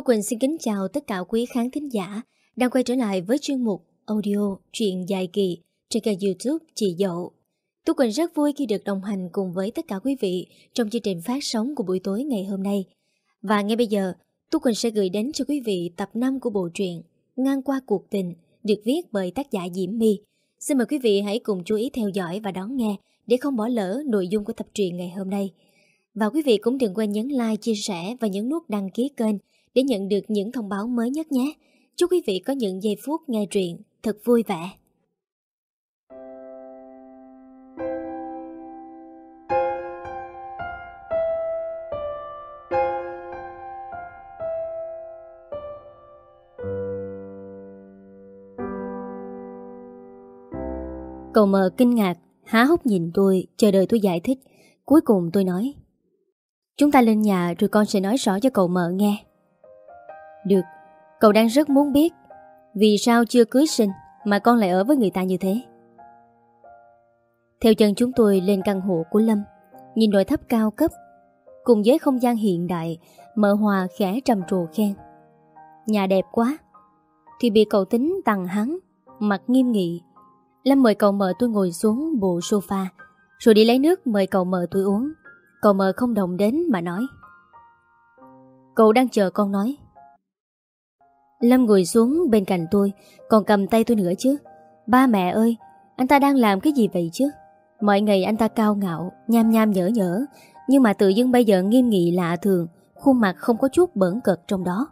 Thu Quỳnh xin kính chào tất cả quý khán thính giả đang quay trở lại với chuyên mục audio truyện dài kỳ trên kênh youtube Chị Dậu. Thu Quỳnh rất vui khi được đồng hành cùng với tất cả quý vị trong chương trình phát sóng của buổi tối ngày hôm nay. Và ngay bây giờ, Thu Quỳnh sẽ gửi đến cho quý vị tập 5 của bộ truyện Ngang qua cuộc tình được viết bởi tác giả Diễm My. Xin mời quý vị hãy cùng chú ý theo dõi và đón nghe để không bỏ lỡ nội dung của tập truyện ngày hôm nay. Và quý vị cũng đừng quên nhấn like, chia sẻ và nhấn nút đăng ký kênh để nhận được những thông báo mới nhất nhé. Chúc quý vị có những giây phút nghe truyện thật vui vẻ. Cậu mờ kinh ngạc, há hốc nhìn tôi, chờ đợi tôi giải thích. Cuối cùng tôi nói Chúng ta lên nhà rồi con sẽ nói rõ cho cậu mợ nghe. Được, cậu đang rất muốn biết vì sao chưa cưới sinh mà con lại ở với người ta như thế. Theo chân chúng tôi lên căn hộ của Lâm, nhìn nội thấp cao cấp, cùng với không gian hiện đại, mợ hòa khẽ trầm trồ khen. Nhà đẹp quá, thì bị cậu tính tặng hắn, mặt nghiêm nghị. Lâm mời cậu mợ tôi ngồi xuống bộ sofa, rồi đi lấy nước mời cậu mợ tôi uống. Cậu mợ không đồng đến mà nói. Cậu đang chờ con nói. Lâm ngồi xuống bên cạnh tôi, Còn cầm tay tôi nữa chứ. Ba mẹ ơi, Anh ta đang làm cái gì vậy chứ? Mọi ngày anh ta cao ngạo, Nham nham nhở nhở, Nhưng mà tự dưng bây giờ nghiêm nghị lạ thường, Khuôn mặt không có chút bẩn cật trong đó.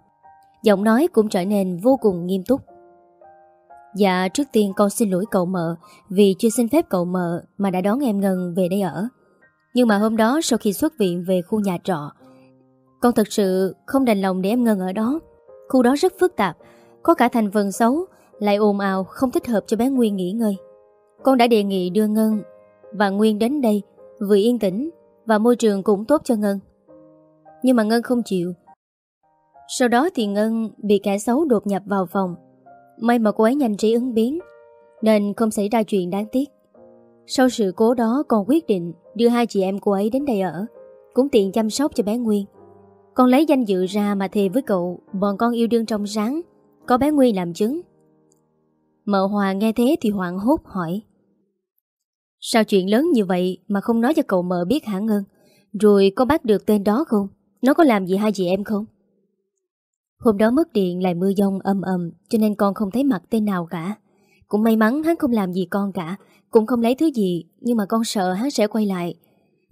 Giọng nói cũng trở nên vô cùng nghiêm túc. Dạ trước tiên con xin lỗi cậu mợ, Vì chưa xin phép cậu mợ Mà đã đón em Ngân về đây ở. Nhưng mà hôm đó sau khi xuất viện về khu nhà trọ, Con thật sự không đành lòng để em Ngân ở đó. Khu đó rất phức tạp. Có cả thành phần xấu, Lại ồn ào, không thích hợp cho bé Nguyên nghỉ ngơi. Con đã đề nghị đưa Ngân Và Nguyên đến đây, Vừa yên tĩnh Và môi trường cũng tốt cho Ngân. Nhưng mà Ngân không chịu. Sau đó thì Ngân bị kẻ xấu đột nhập vào phòng. May mà cô ấy nhanh trí ứng biến, Nên không xảy ra chuyện đáng tiếc. Sau sự cố đó con quyết định Đưa hai chị em cô ấy đến đây ở Cũng tiện chăm sóc cho bé Nguyên con lấy danh dự ra mà thề với cậu, Bọn con yêu đương trong sáng, Có bé Nguyên làm chứng. Mợ Hòa nghe thế thì hoảng hốt hỏi, Sao chuyện lớn như vậy Mà không nói cho cậu mợ biết hả Ngân? Rồi có bắt được tên đó không? Nó có làm gì hai chị em không? Hôm đó mất điện, lại mưa giông âm ầm, Cho nên con không thấy mặt tên nào cả. Cũng may mắn hắn không làm gì con cả, Cũng không lấy thứ gì, Nhưng mà con sợ hắn sẽ quay lại.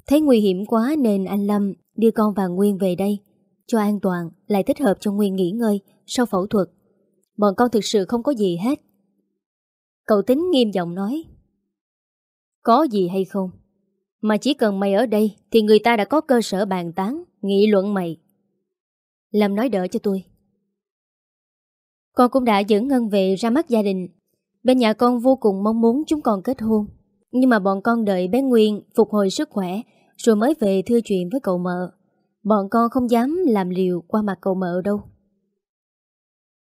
Thấy nguy hiểm quá nên anh Lâm đưa con và Nguyên về đây cho an toàn lại thích hợp cho Nguyên nghỉ ngơi sau phẫu thuật. Bọn con thực sự không có gì hết. Cậu tính nghiêm giọng nói. Có gì hay không? Mà chỉ cần mày ở đây thì người ta đã có cơ sở bàn tán, nghị luận mày. Lâm nói đỡ cho tôi. Con cũng đã dẫn Ngân về ra mắt gia đình. Bên nhà con vô cùng mong muốn chúng con kết hôn. Nhưng mà bọn con đợi bé Nguyên phục hồi sức khỏe rồi mới về thưa chuyện với cậu mợ. Bọn con không dám làm liều qua mặt cậu mợ đâu.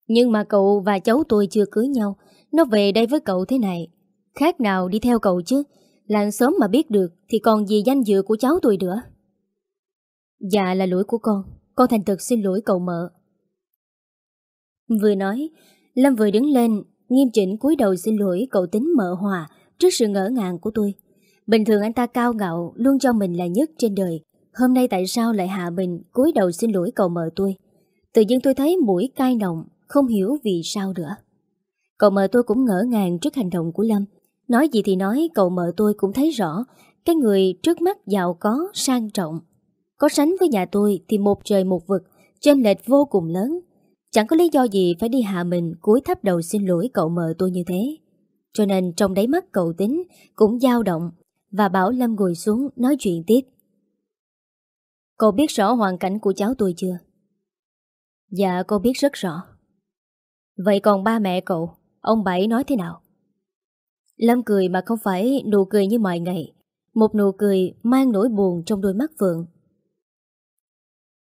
Nhưng mà cậu và cháu tôi chưa cưới nhau, nó về đây với cậu thế này. Khác nào đi theo cậu chứ, làng sớm mà biết được thì còn gì danh dự của cháu tôi nữa. Dạ là lỗi của con, con thành thực xin lỗi cậu mợ. Vừa nói, Lâm vừa đứng lên, nghiêm chỉnh cúi đầu xin lỗi cậu tính mợ hòa trước sự ngỡ ngàng của tôi. Bình thường anh ta cao ngạo, luôn cho mình là nhất trên đời, Hôm nay tại sao lại hạ mình cúi đầu xin lỗi cậu mợ tôi? Tự nhiên tôi thấy mũi cay nồng Không hiểu vì sao nữa. Cậu mợ tôi cũng ngỡ ngàng trước hành động của Lâm. Nói gì thì nói Cậu mợ tôi cũng thấy rõ Cái người trước mắt giàu có, sang trọng. Có sánh với nhà tôi Thì một trời một vực chênh lệch vô cùng lớn. Chẳng có lý do gì phải đi hạ mình cúi thấp đầu xin lỗi cậu mợ tôi như thế. Cho nên trong đáy mắt cậu tính Cũng dao động Và bảo Lâm ngồi xuống nói chuyện tiếp. Cậu biết rõ hoàn cảnh của cháu tôi chưa? Dạ cô biết rất rõ Vậy còn ba mẹ cậu Ông Bảy nói thế nào? Lâm cười mà không phải nụ cười như mọi ngày Một nụ cười mang nỗi buồn trong đôi mắt Phượng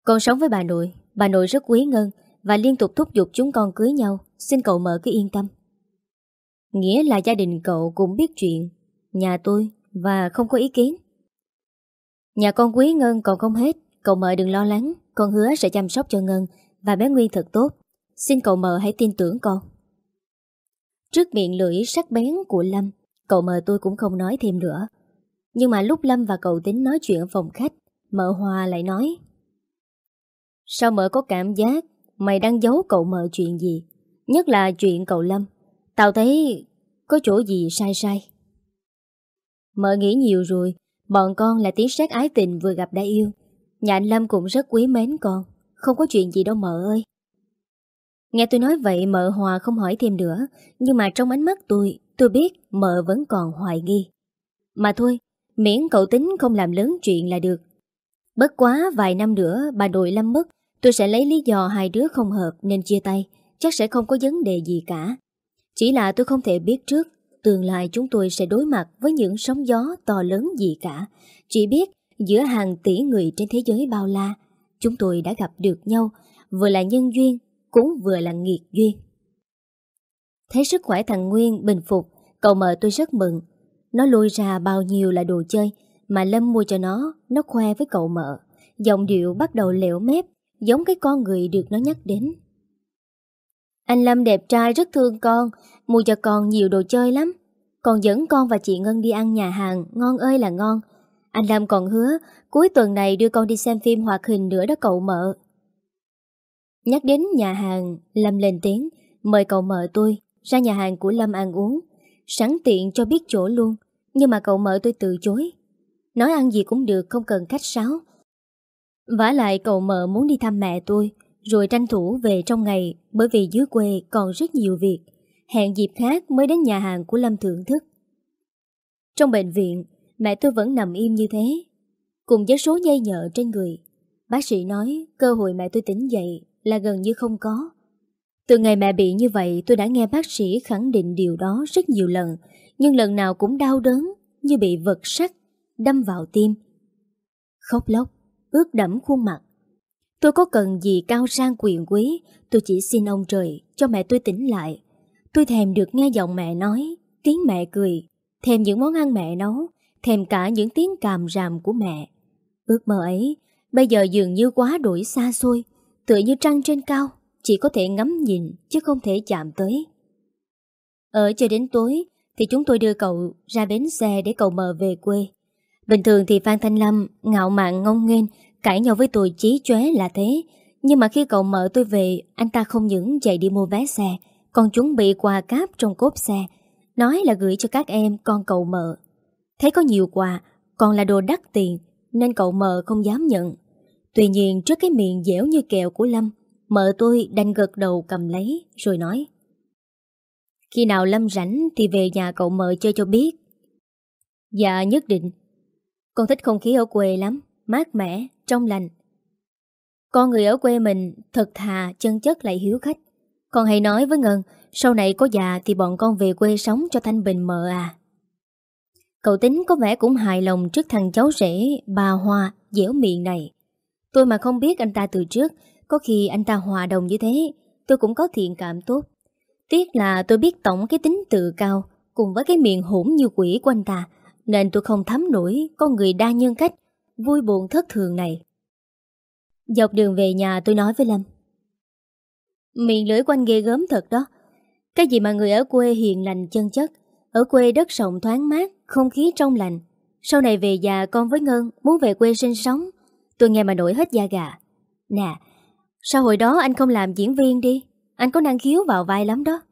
Con sống với bà nội Bà nội rất quý ngân Và liên tục thúc giục chúng con cưới nhau Xin cậu mở cứ yên tâm Nghĩa là gia đình cậu cũng biết chuyện Nhà tôi Và không có ý kiến Nhà con quý Ngân còn không hết Cậu mợ đừng lo lắng Con hứa sẽ chăm sóc cho Ngân và bé Nguyên thật tốt. Xin cậu mợ hãy tin tưởng con. Trước miệng lưỡi sắc bén của Lâm, cậu mợ tôi cũng không nói thêm nữa. Nhưng mà lúc Lâm và cậu tính nói chuyện ở phòng khách, mợ Hòa lại nói Sao mợ có cảm giác mày đang giấu cậu mợ chuyện gì? Nhất là chuyện cậu Lâm. Tao thấy có chỗ gì sai sai. Mợ nghĩ nhiều rồi, bọn con là tiếng sát ái tình vừa gặp đã yêu. Nhà anh Lâm cũng rất quý mến con, không có chuyện gì đâu mợ ơi. Nghe tôi nói vậy mợ Hòa không hỏi thêm nữa, nhưng mà trong ánh mắt tôi, tôi biết mợ vẫn còn hoài nghi. Mà thôi, miễn cậu tính không làm lớn chuyện là được. Bất quá vài năm nữa bà nội Lâm mất, tôi sẽ lấy lý do hai đứa không hợp nên chia tay, chắc sẽ không có vấn đề gì cả. Chỉ là tôi không thể biết trước tương lai chúng tôi sẽ đối mặt với những sóng gió to lớn gì cả. Chỉ biết giữa hàng tỷ người trên thế giới bao la, chúng tôi đã gặp được nhau, vừa là nhân duyên, cũng vừa là nghiệt duyên. Thấy sức khỏe thằng Nguyên bình phục, cậu mợ tôi rất mừng. Nó lôi ra bao nhiêu là đồ chơi mà Lâm mua cho nó, nó khoe với cậu mợ. Giọng điệu bắt đầu lẹo mép, giống cái con người được nó nhắc đến. Anh Lâm đẹp trai rất thương con, mua cho con nhiều đồ chơi lắm. Còn dẫn con và chị Ngân đi ăn nhà hàng, ngon ơi là ngon. Anh Lâm còn hứa cuối tuần này đưa con đi xem phim hoạt hình nữa đó cậu mợ. Nhắc đến nhà hàng, Lâm lên tiếng, mời cậu mợ tôi ra nhà hàng của Lâm ăn uống. Sẵn tiện cho biết chỗ luôn, nhưng mà cậu mợ tôi từ chối. Nói ăn gì cũng được, không cần khách sáo. vả lại cậu mợ muốn đi thăm mẹ tôi, rồi tranh thủ về trong ngày bởi vì dưới quê còn rất nhiều việc. Hẹn dịp khác mới đến nhà hàng của Lâm thưởng thức. Trong bệnh viện, mẹ tôi vẫn nằm im như thế, cùng với số dây nhợ trên người. Bác sĩ nói cơ hội mẹ tôi tỉnh dậy là gần như không có. Từ ngày mẹ bị như vậy tôi đã nghe bác sĩ khẳng định điều đó rất nhiều lần, nhưng lần nào cũng đau đớn như bị vật sắt đâm vào tim. Khóc lóc, ướt đẫm khuôn mặt. Tôi có cần gì cao sang quyền quý, tôi chỉ xin ông trời cho mẹ tôi tỉnh lại. Tôi thèm được nghe giọng mẹ nói, tiếng mẹ cười, thèm những món ăn mẹ nấu, thèm cả những tiếng càm ràm của mẹ. Ước mơ ấy, bây giờ dường như quá đổi xa xôi, tựa như trăng trên cao, chỉ có thể ngắm nhìn chứ không thể chạm tới. Ở cho đến tối thì chúng tôi đưa cậu ra bến xe để cậu mờ về quê. Bình thường thì Phan Thanh Lâm ngạo mạn ngông nghênh cãi nhau với tôi chí chóe là thế. Nhưng mà khi cậu mợ tôi về, anh ta không những chạy đi mua vé xe, còn chuẩn bị quà cáp trong cốp xe. Nói là gửi cho các em con cậu mợ. Thấy có nhiều quà, còn là đồ đắt tiền, nên cậu mợ không dám nhận. Tuy nhiên trước cái miệng dẻo như kẹo của Lâm, mợ tôi đành gật đầu cầm lấy, rồi nói. Khi nào Lâm rảnh thì về nhà cậu mợ chơi cho biết. Dạ nhất định. Con thích không khí ở quê lắm, mát mẻ, trong lành. Con người ở quê mình thật thà, chân chất lại hiếu khách. Con hãy nói với Ngân, sau này có già thì bọn con về quê sống cho thanh bình mợ à. Cậu tính có vẻ cũng hài lòng trước thằng cháu rể, bà Hoa, dẻo miệng này. Tôi mà không biết anh ta từ trước, có khi anh ta hòa đồng như thế, tôi cũng có thiện cảm tốt. Tiếc là tôi biết tổng cái tính tự cao, cùng với cái miệng hỗn như quỷ của anh ta, nên tôi không thấm nổi con người đa nhân cách, vui buồn thất thường này. Dọc đường về nhà tôi nói với Lâm. Miệng lưỡi quanh ghê gớm thật đó. Cái gì mà người ở quê hiền lành chân chất, ở quê đất rộng thoáng mát, không khí trong lành. Sau này về già con với Ngân muốn về quê sinh sống, tôi nghe mà nổi hết da gà. Nè, sao hồi đó anh không làm diễn viên đi? Anh có năng khiếu vào vai lắm đó.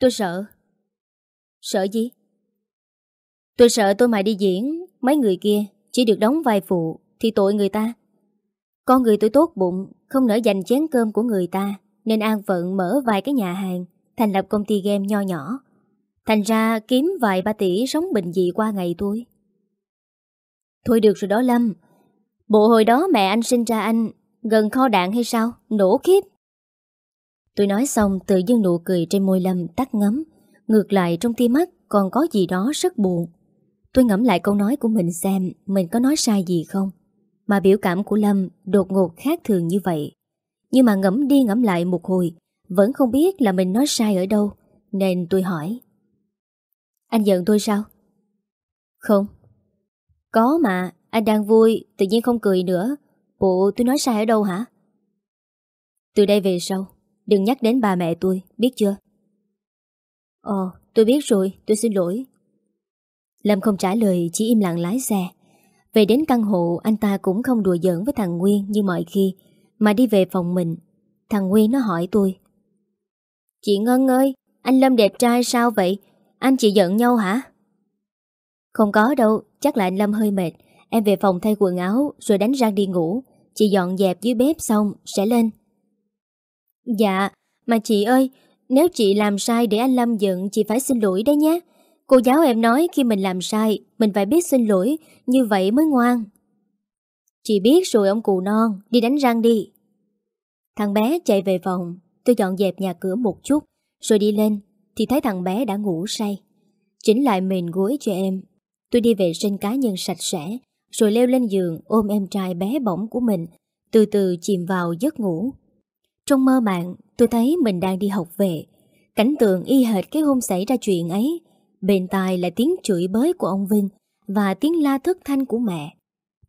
Tôi sợ. Sợ gì? Tôi sợ tôi mà đi diễn, mấy người kia chỉ được đóng vai phụ thì tội người ta. Con người tôi tốt bụng, không nỡ dành chén cơm của người ta, nên an phận mở vài cái nhà hàng, thành lập công ty game nho nhỏ. Thành ra kiếm vài ba tỷ sống bình dị qua ngày tôi. Thôi được rồi đó Lâm. Bộ hồi đó mẹ anh sinh ra anh gần kho đạn hay sao? Nổ khiếp. Tôi nói xong tự dưng nụ cười trên môi Lâm tắt ngấm. Ngược lại trong tia mắt còn có gì đó rất buồn. Tôi ngẫm lại câu nói của mình xem mình có nói sai gì không. Mà biểu cảm của Lâm đột ngột khác thường như vậy. Nhưng mà ngẫm đi ngẫm lại một hồi, vẫn không biết là mình nói sai ở đâu, nên tôi hỏi. Anh giận tôi sao? Không. Có mà, anh đang vui, tự nhiên không cười nữa. Bộ tôi nói sai ở đâu hả? Từ đây về sau Đừng nhắc đến bà mẹ tôi, biết chưa? Ồ, tôi biết rồi, tôi xin lỗi Lâm không trả lời, Chỉ im lặng lái xe. Về đến căn hộ, Anh ta cũng không đùa giỡn với thằng Nguyên như mọi khi, Mà đi về phòng mình. Thằng Nguyên nó hỏi tôi, Chị Ngân ơi, Anh Lâm đẹp trai sao vậy? Anh chị giận nhau hả? Không có đâu, Chắc là anh Lâm hơi mệt. Em về phòng thay quần áo, Rồi đánh răng đi ngủ. Chị dọn dẹp dưới bếp xong, Sẽ lên. Dạ Mà chị ơi, Nếu chị làm sai để anh Lâm giận, Chị phải xin lỗi đấy nhé. Cô giáo em nói khi mình làm sai, Mình phải biết xin lỗi, Như vậy mới ngoan. Chị biết rồi ông cụ non, Đi đánh răng đi. Thằng bé chạy về phòng, Tôi dọn dẹp nhà cửa một chút, Rồi đi lên, Thì thấy thằng bé đã ngủ say. Chỉnh lại mền gối cho em. Tôi đi vệ sinh cá nhân sạch sẽ, Rồi leo lên giường ôm em trai bé bỏng của mình, Từ từ chìm vào giấc ngủ. Trong mơ màng, tôi thấy mình đang đi học về. Cảnh tượng y hệt cái hôm xảy ra chuyện ấy. Bên tai là tiếng chửi bới của ông Vinh Và tiếng la thức thanh của mẹ.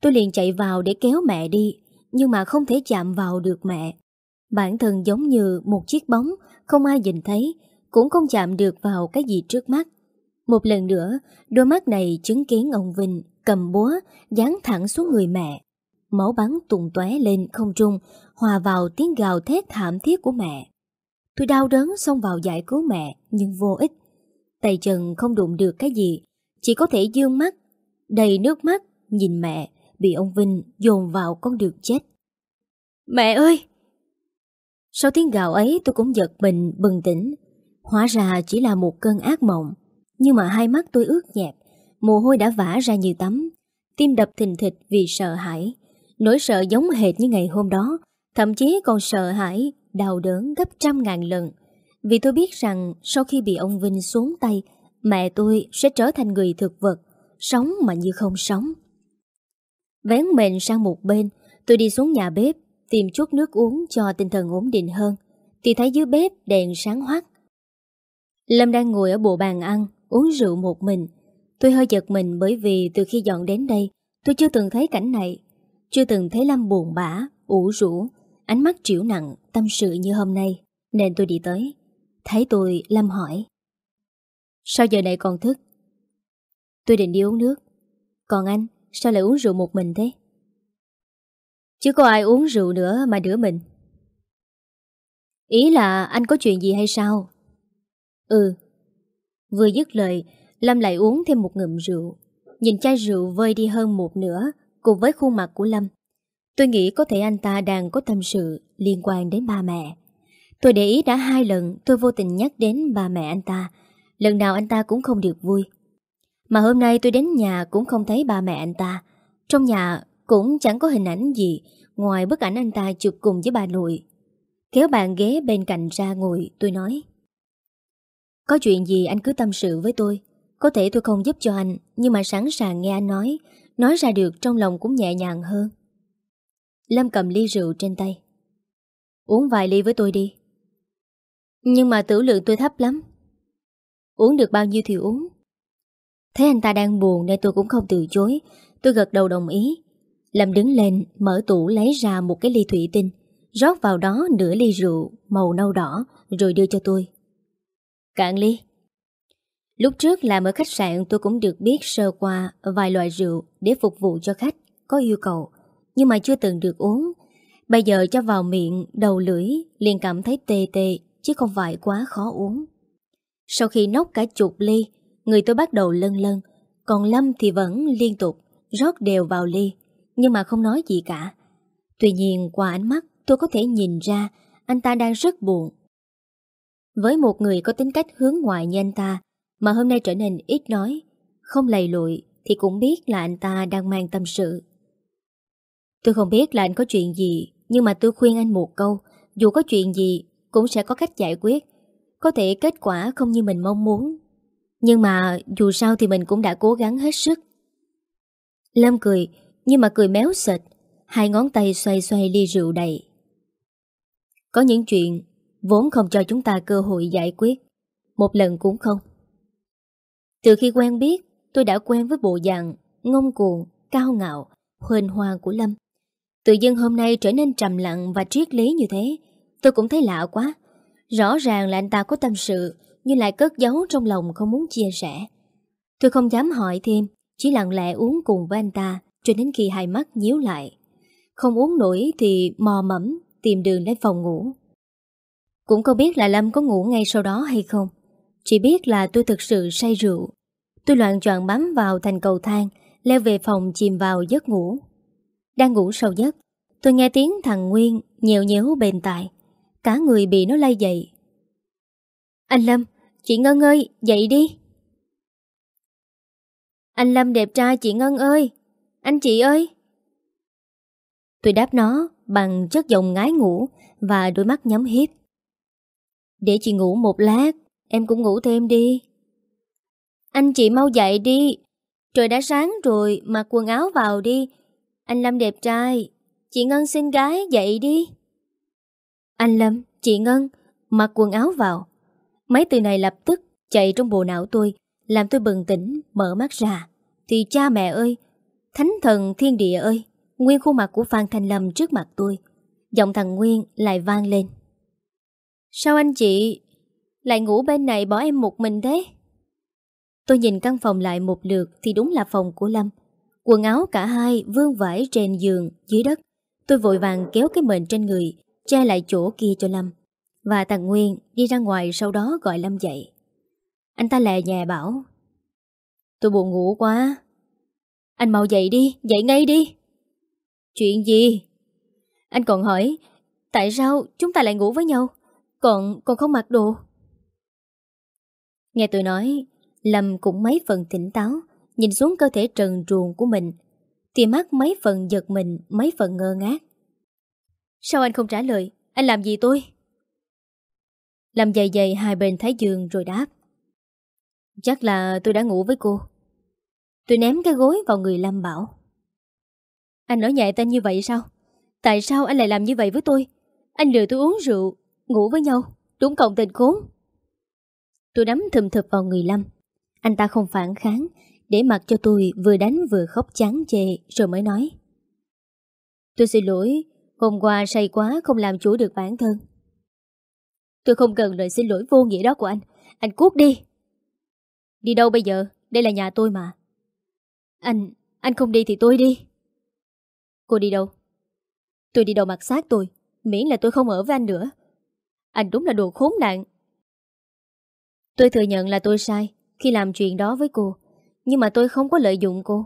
Tôi liền chạy vào để kéo mẹ đi, Nhưng mà không thể chạm vào được mẹ. Bản thân giống như một chiếc bóng, Không ai nhìn thấy, Cũng không chạm được vào cái gì trước mắt. Một lần nữa, Đôi mắt này chứng kiến ông Vinh Cầm búa, Dán thẳng xuống người mẹ. Máu bắn tùng tóe lên không trung, Hòa vào tiếng gào thét thảm thiết của mẹ. Tôi đau đớn xông vào giải cứu mẹ, Nhưng vô ích. Tay chân không đụng được cái gì Chỉ có thể dương mắt Đầy nước mắt Nhìn mẹ Bị ông Vinh dồn vào con đường chết. Mẹ ơi! Sau tiếng gào ấy tôi cũng giật mình bừng tỉnh. Hóa ra chỉ là một cơn ác mộng Nhưng mà hai mắt tôi ướt nhẹp Mồ hôi đã vã ra như tắm. Tim đập thình thịch vì sợ hãi Nỗi sợ giống hệt như ngày hôm đó Thậm chí còn sợ hãi Đau đớn gấp trăm ngàn lần vì tôi biết rằng sau khi bị ông Vinh xuống tay Mẹ tôi sẽ trở thành người thực vật Sống mà như không sống. Vén mền sang một bên Tôi đi xuống nhà bếp Tìm chút nước uống cho tinh thần ổn định hơn Thì thấy dưới bếp đèn sáng hoắt. Lâm đang ngồi ở bộ bàn ăn Uống rượu một mình. Tôi hơi giật mình bởi vì từ khi dọn đến đây Tôi chưa từng thấy cảnh này. Chưa từng thấy Lâm buồn bã, ủ rũ Ánh mắt triểu nặng, tâm sự như hôm nay Nên tôi đi tới. Thấy tôi, Lâm hỏi. Sao giờ này còn thức? Tôi định đi uống nước. Còn anh, sao lại uống rượu một mình thế? Chứ có ai uống rượu nữa mà đứa mình. Ý là anh có chuyện gì hay sao? Ừ. Vừa dứt lời Lâm lại uống thêm một ngụm rượu. Nhìn chai rượu vơi đi hơn một nửa Cùng với khuôn mặt của Lâm Tôi nghĩ có thể anh ta đang có tâm sự Liên quan đến ba mẹ Tôi để ý đã hai lần tôi vô tình nhắc đến bà mẹ anh ta. Lần nào anh ta cũng không được vui. Mà hôm nay tôi đến nhà cũng không thấy ba mẹ anh ta. Trong nhà cũng chẳng có hình ảnh gì, Ngoài bức ảnh anh ta chụp cùng với bà nội. Kéo bàn ghế bên cạnh ra ngồi, Tôi nói, Có chuyện gì anh cứ tâm sự với tôi. Có thể tôi không giúp cho anh, Nhưng mà sẵn sàng nghe anh nói. Nói ra được trong lòng cũng nhẹ nhàng hơn. Lâm cầm ly rượu trên tay, Uống vài ly với tôi đi. Nhưng mà tử lượng tôi thấp lắm. Uống được bao nhiêu thì uống. Thấy anh ta đang buồn nên tôi cũng không từ chối. Tôi gật đầu đồng ý. Lâm đứng lên mở tủ lấy ra một cái ly thủy tinh Rót vào đó nửa ly rượu Màu nâu đỏ Rồi đưa cho tôi. Cạn ly. Lúc trước làm ở khách sạn tôi cũng được biết sơ qua vài loại rượu để phục vụ cho khách có yêu cầu, nhưng mà chưa từng được uống. Bây giờ cho vào miệng, đầu lưỡi, liền cảm thấy tê tê, chứ không phải quá khó uống. Sau khi nốc cả chục ly, người tôi bắt đầu lân lân, còn Lâm thì vẫn liên tục rót đều vào ly nhưng mà không nói gì cả. Tuy nhiên qua ánh mắt tôi có thể nhìn ra anh ta đang rất buồn. Với một người có tính cách hướng ngoại như anh ta mà hôm nay trở nên ít nói, không lầy lụi thì cũng biết là anh ta đang mang tâm sự. Tôi không biết là anh có chuyện gì nhưng mà tôi khuyên anh một câu dù có chuyện gì cũng sẽ có cách giải quyết. Có thể kết quả không như mình mong muốn. Nhưng mà dù sao thì mình cũng đã cố gắng hết sức. Lâm cười nhưng mà cười méo sệt Hai ngón tay xoay xoay ly rượu đầy. Có những chuyện Vốn không cho chúng ta cơ hội giải quyết Một lần cũng không. Từ khi quen biết Tôi đã quen với bộ dạng Ngông cuồng, cao ngạo huền hoàng của Lâm. Tự dưng hôm nay trở nên trầm lặng và triết lý như thế Tôi cũng thấy lạ quá. Rõ ràng là anh ta có tâm sự, Nhưng lại cất giấu trong lòng không muốn chia sẻ. Tôi không dám hỏi thêm, Chỉ lặng lẽ uống cùng với anh ta, Cho đến khi hai mắt nhíu lại. Không uống nổi thì mò mẫm, Tìm đường đến phòng ngủ. Cũng không biết là Lâm có ngủ ngay sau đó hay không? Chỉ biết là tôi thực sự say rượu. Tôi loạn choạng bám vào thành cầu thang, Leo về phòng chìm vào giấc ngủ. Đang ngủ sâu giấc, Tôi nghe tiếng thằng Nguyên nhiều nhéo bên tai. Cả người bị nó lay dậy Anh Lâm, Chị Ngân ơi, dậy đi. Anh Lâm đẹp trai, chị Ngân ơi. Anh chị ơi. Tôi đáp nó bằng chất giọng ngái ngủ Và đôi mắt nhắm hiếp. Để chị ngủ một lát, Em cũng ngủ thêm đi. Anh chị mau dậy đi. Trời đã sáng rồi Mặc quần áo vào đi. Anh Lâm đẹp trai, Chị Ngân xinh gái, dậy đi. Anh Lâm, chị Ngân Mặc quần áo vào. Mấy từ này lập tức chạy trong bộ não tôi Làm tôi bừng tỉnh, mở mắt ra. Thì cha mẹ ơi Thánh thần thiên địa ơi Nguyên khuôn mặt của Phan Thanh Lâm trước mặt tôi Giọng thằng Nguyên lại vang lên. Sao anh chị Lại ngủ bên này bỏ em một mình thế? Tôi nhìn căn phòng lại một lượt Thì đúng là phòng của Lâm. Quần áo cả hai vương vãi trên giường Dưới đất. Tôi vội vàng kéo cái mền trên người Che lại chỗ kia cho Lâm. Và thằng Nguyên đi ra ngoài sau đó gọi Lâm dậy. Anh ta lè nhà bảo Tôi buồn ngủ quá. Anh mau dậy đi, dậy ngay đi. Chuyện gì? Anh còn hỏi Tại sao chúng ta lại ngủ với nhau? Còn còn không mặc đồ? Nghe tôi nói Lâm cũng mấy phần tỉnh táo Nhìn xuống cơ thể trần truồng của mình. Thì mắt mấy phần giật mình Mấy phần ngơ ngác. Sao anh không trả lời? Anh làm gì tôi? Làm dày dày hai bên thái giường rồi đáp. Chắc là tôi đã ngủ với cô. Tôi ném cái gối vào người Lâm bảo. Anh nói nhẹ tên như vậy sao? Tại sao anh lại làm như vậy với tôi? Anh lừa tôi uống rượu, Ngủ với nhau, Đúng cộng tình khốn. Tôi đấm thùm thụp vào người Lâm. Anh ta không phản kháng, để mặc cho tôi vừa đánh vừa khóc chán chê, Rồi mới nói. Tôi xin lỗi Hôm qua say quá không làm chủ được bản thân. Tôi không cần lời xin lỗi vô nghĩa đó của anh. Anh cút đi. Đi đâu bây giờ? Đây là nhà tôi mà. Anh, anh không đi thì tôi đi. Cô đi đâu? Tôi đi đâu mặc xác tôi? Miễn là tôi không ở với anh nữa. Anh đúng là đồ khốn nạn. Tôi thừa nhận là tôi sai Khi làm chuyện đó với cô nhưng mà tôi không có lợi dụng cô.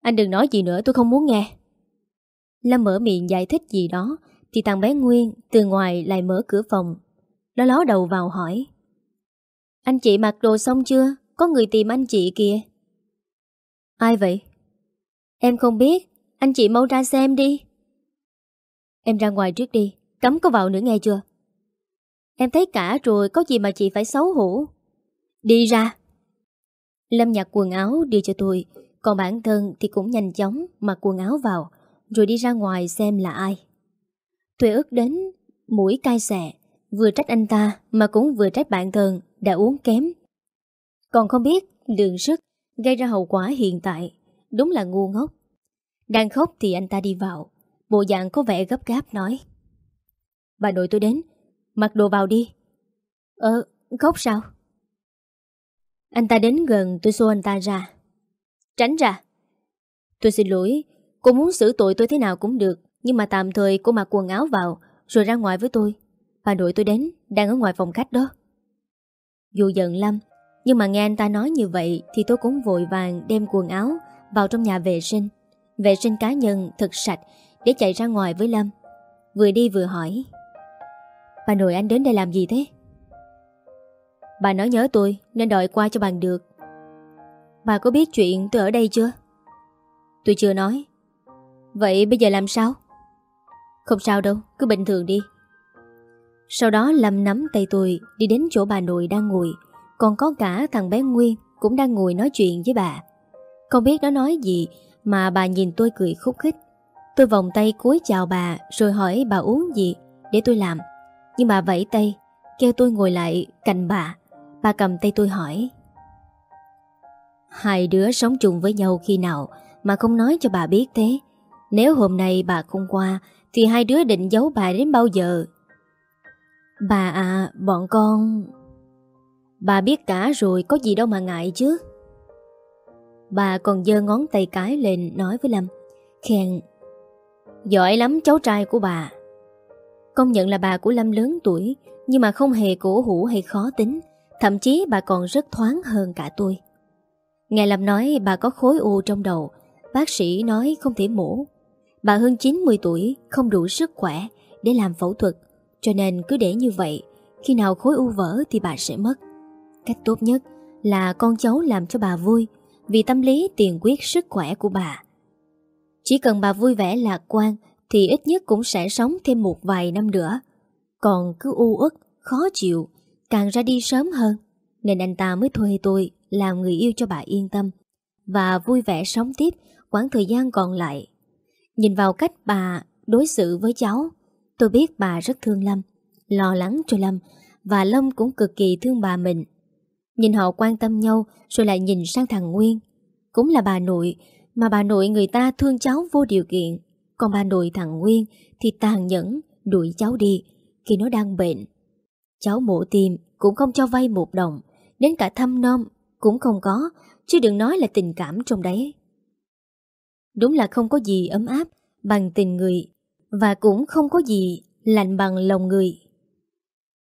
Anh đừng nói gì nữa tôi không muốn nghe. Lâm mở miệng giải thích gì đó, Thì thằng bé Nguyên từ ngoài lại mở cửa phòng, Nó ló đầu vào hỏi. Anh chị mặc đồ xong chưa? Có người tìm anh chị kìa. Ai vậy? Em không biết. Anh chị mau ra xem đi. Em ra ngoài trước đi. Cấm có vào nữa nghe chưa? Em thấy cả rồi, Có gì mà chị phải xấu hổ? Đi ra. Lâm nhặt quần áo đưa cho tôi. Còn bản thân thì cũng nhanh chóng Mặc quần áo vào. Rồi đi ra ngoài xem là ai. Tuệ ước đến mũi cay xè Vừa trách anh ta Mà cũng vừa trách bạn thân Đã uống kém. Còn không biết lượng sức Gây ra hậu quả hiện tại, Đúng là ngu ngốc. Đang khóc thì anh ta đi vào, Bộ dạng có vẻ gấp gáp nói. Bà nội tôi đến, Mặc đồ vào đi. Ờ khóc sao? Anh ta đến gần tôi xô anh ta ra. Tránh ra. Tôi xin lỗi Cô muốn xử tội tôi thế nào cũng được, Nhưng mà tạm thời cô mặc quần áo vào, Rồi ra ngoài với tôi. Bà nội tôi đến, Đang ở ngoài phòng khách đó. Dù giận Lâm, Nhưng mà nghe anh ta nói như vậy Thì tôi cũng vội vàng đem quần áo Vào trong nhà vệ sinh. Vệ sinh cá nhân thật sạch Để chạy ra ngoài với Lâm. Vừa đi vừa hỏi, Bà nội anh đến đây làm gì thế? Bà nói nhớ tôi, nên đòi qua cho bằng được. Bà có biết chuyện tôi ở đây chưa? Tôi chưa nói. Vậy bây giờ làm sao? Không sao đâu, cứ bình thường đi. Sau đó Lâm nắm tay tôi Đi đến chỗ bà nội đang ngồi. Còn có cả thằng bé Nguyên Cũng đang ngồi nói chuyện với bà. Không biết nó nói gì Mà bà nhìn tôi cười khúc khích. Tôi vòng tay cúi chào bà Rồi hỏi bà uống gì để tôi làm. Nhưng bà vẫy tay Kêu tôi ngồi lại cạnh bà. Bà cầm tay tôi hỏi Hai đứa sống chung với nhau khi nào Mà không nói cho bà biết thế? Nếu hôm nay bà không qua Thì hai đứa định giấu bà đến bao giờ Bà à, bọn con... Bà biết cả rồi, có gì đâu mà ngại chứ. Bà còn dơ ngón tay cái lên nói với Lâm. Khen, giỏi lắm cháu trai của bà. Công nhận là bà của Lâm lớn tuổi, nhưng mà không hề cổ hủ hay khó tính. Thậm chí bà còn rất thoáng hơn cả tôi. Nghe Lâm nói bà có khối u trong đầu, bác sĩ nói không thể mổ. Bà hơn 90 tuổi, không đủ sức khỏe để làm phẫu thuật, cho nên cứ để như vậy, khi nào khối u vỡ thì bà sẽ mất. Cách tốt nhất là con cháu làm cho bà vui, vì tâm lý tiền quyết sức khỏe của bà. Chỉ cần bà vui vẻ lạc quan thì ít nhất cũng sẽ sống thêm một vài năm nữa. Còn cứ u ức, khó chịu, càng ra đi sớm hơn, nên anh ta mới thuê tôi làm người yêu cho bà yên tâm và vui vẻ sống tiếp quãng thời gian còn lại. Nhìn vào cách bà đối xử với cháu, tôi biết bà rất thương Lâm, lo lắng cho Lâm và Lâm cũng cực kỳ thương bà mình. Nhìn họ quan tâm nhau rồi lại nhìn sang thằng Nguyên. Cũng là bà nội, mà bà nội người ta thương cháu vô điều kiện. Còn bà nội thằng Nguyên thì tàn nhẫn đuổi cháu đi khi nó đang bệnh. Cháu mổ tim cũng không cho vay một đồng, đến cả thăm nom cũng không có, chứ đừng nói là tình cảm trong đấy. Đúng là không có gì ấm áp bằng tình người, và cũng không có gì lạnh bằng lòng người.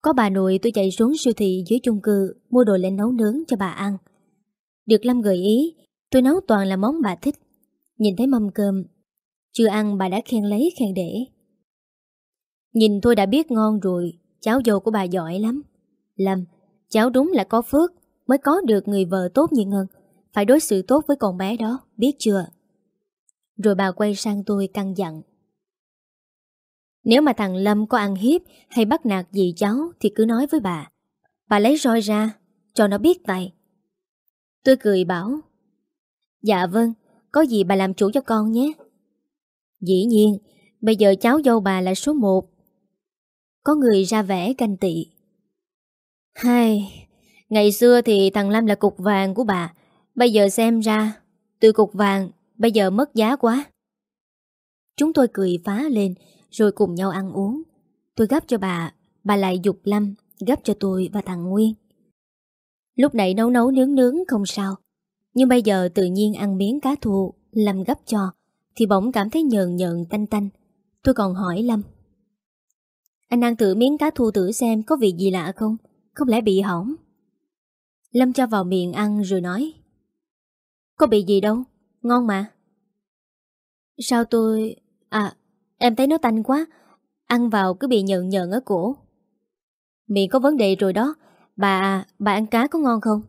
Có bà nội tôi chạy xuống siêu thị dưới chung cư mua đồ lên nấu nướng cho bà ăn. Được Lâm gợi ý, tôi nấu toàn là món bà thích. Nhìn thấy mâm cơm, chưa ăn bà đã khen lấy khen để. Nhìn tôi đã biết ngon rồi, cháu dâu của bà giỏi lắm. Lâm, cháu đúng là có phước mới có được người vợ tốt như Ngân. Phải đối xử tốt với con bé đó, biết chưa? Rồi bà quay sang tôi căng dặn. Nếu mà thằng Lâm có ăn hiếp hay bắt nạt gì cháu thì cứ nói với bà. Bà lấy roi ra, cho nó biết tay. Tôi cười bảo. Dạ vâng, có gì bà làm chủ cho con nhé. Dĩ nhiên, bây giờ cháu dâu bà là số một. Có người ra vẻ canh tị. Hai, ngày xưa thì thằng Lâm là cục vàng của bà. Bây giờ xem ra, từ cục vàng bây giờ mất giá quá. Chúng tôi cười phá lên, rồi cùng nhau ăn uống. Tôi gấp cho bà, bà lại dục Lâm, gấp cho tôi và thằng Nguyên. Lúc nãy nấu nấu nướng nướng không sao, nhưng bây giờ tự nhiên ăn miếng cá thù, Lâm gấp cho, thì bỗng cảm thấy nhờn nhợn tanh tanh. Tôi còn hỏi Lâm. Anh ăn thử miếng cá thu tử xem có vị gì lạ không? Không lẽ bị hỏng? Lâm cho vào miệng ăn rồi nói. Có bị gì đâu, ngon mà. Sao tôi... À, Em thấy nó tanh quá Ăn vào cứ bị nhợn nhợn ở cổ Miệng có vấn đề rồi đó Bà, bà ăn cá có ngon không?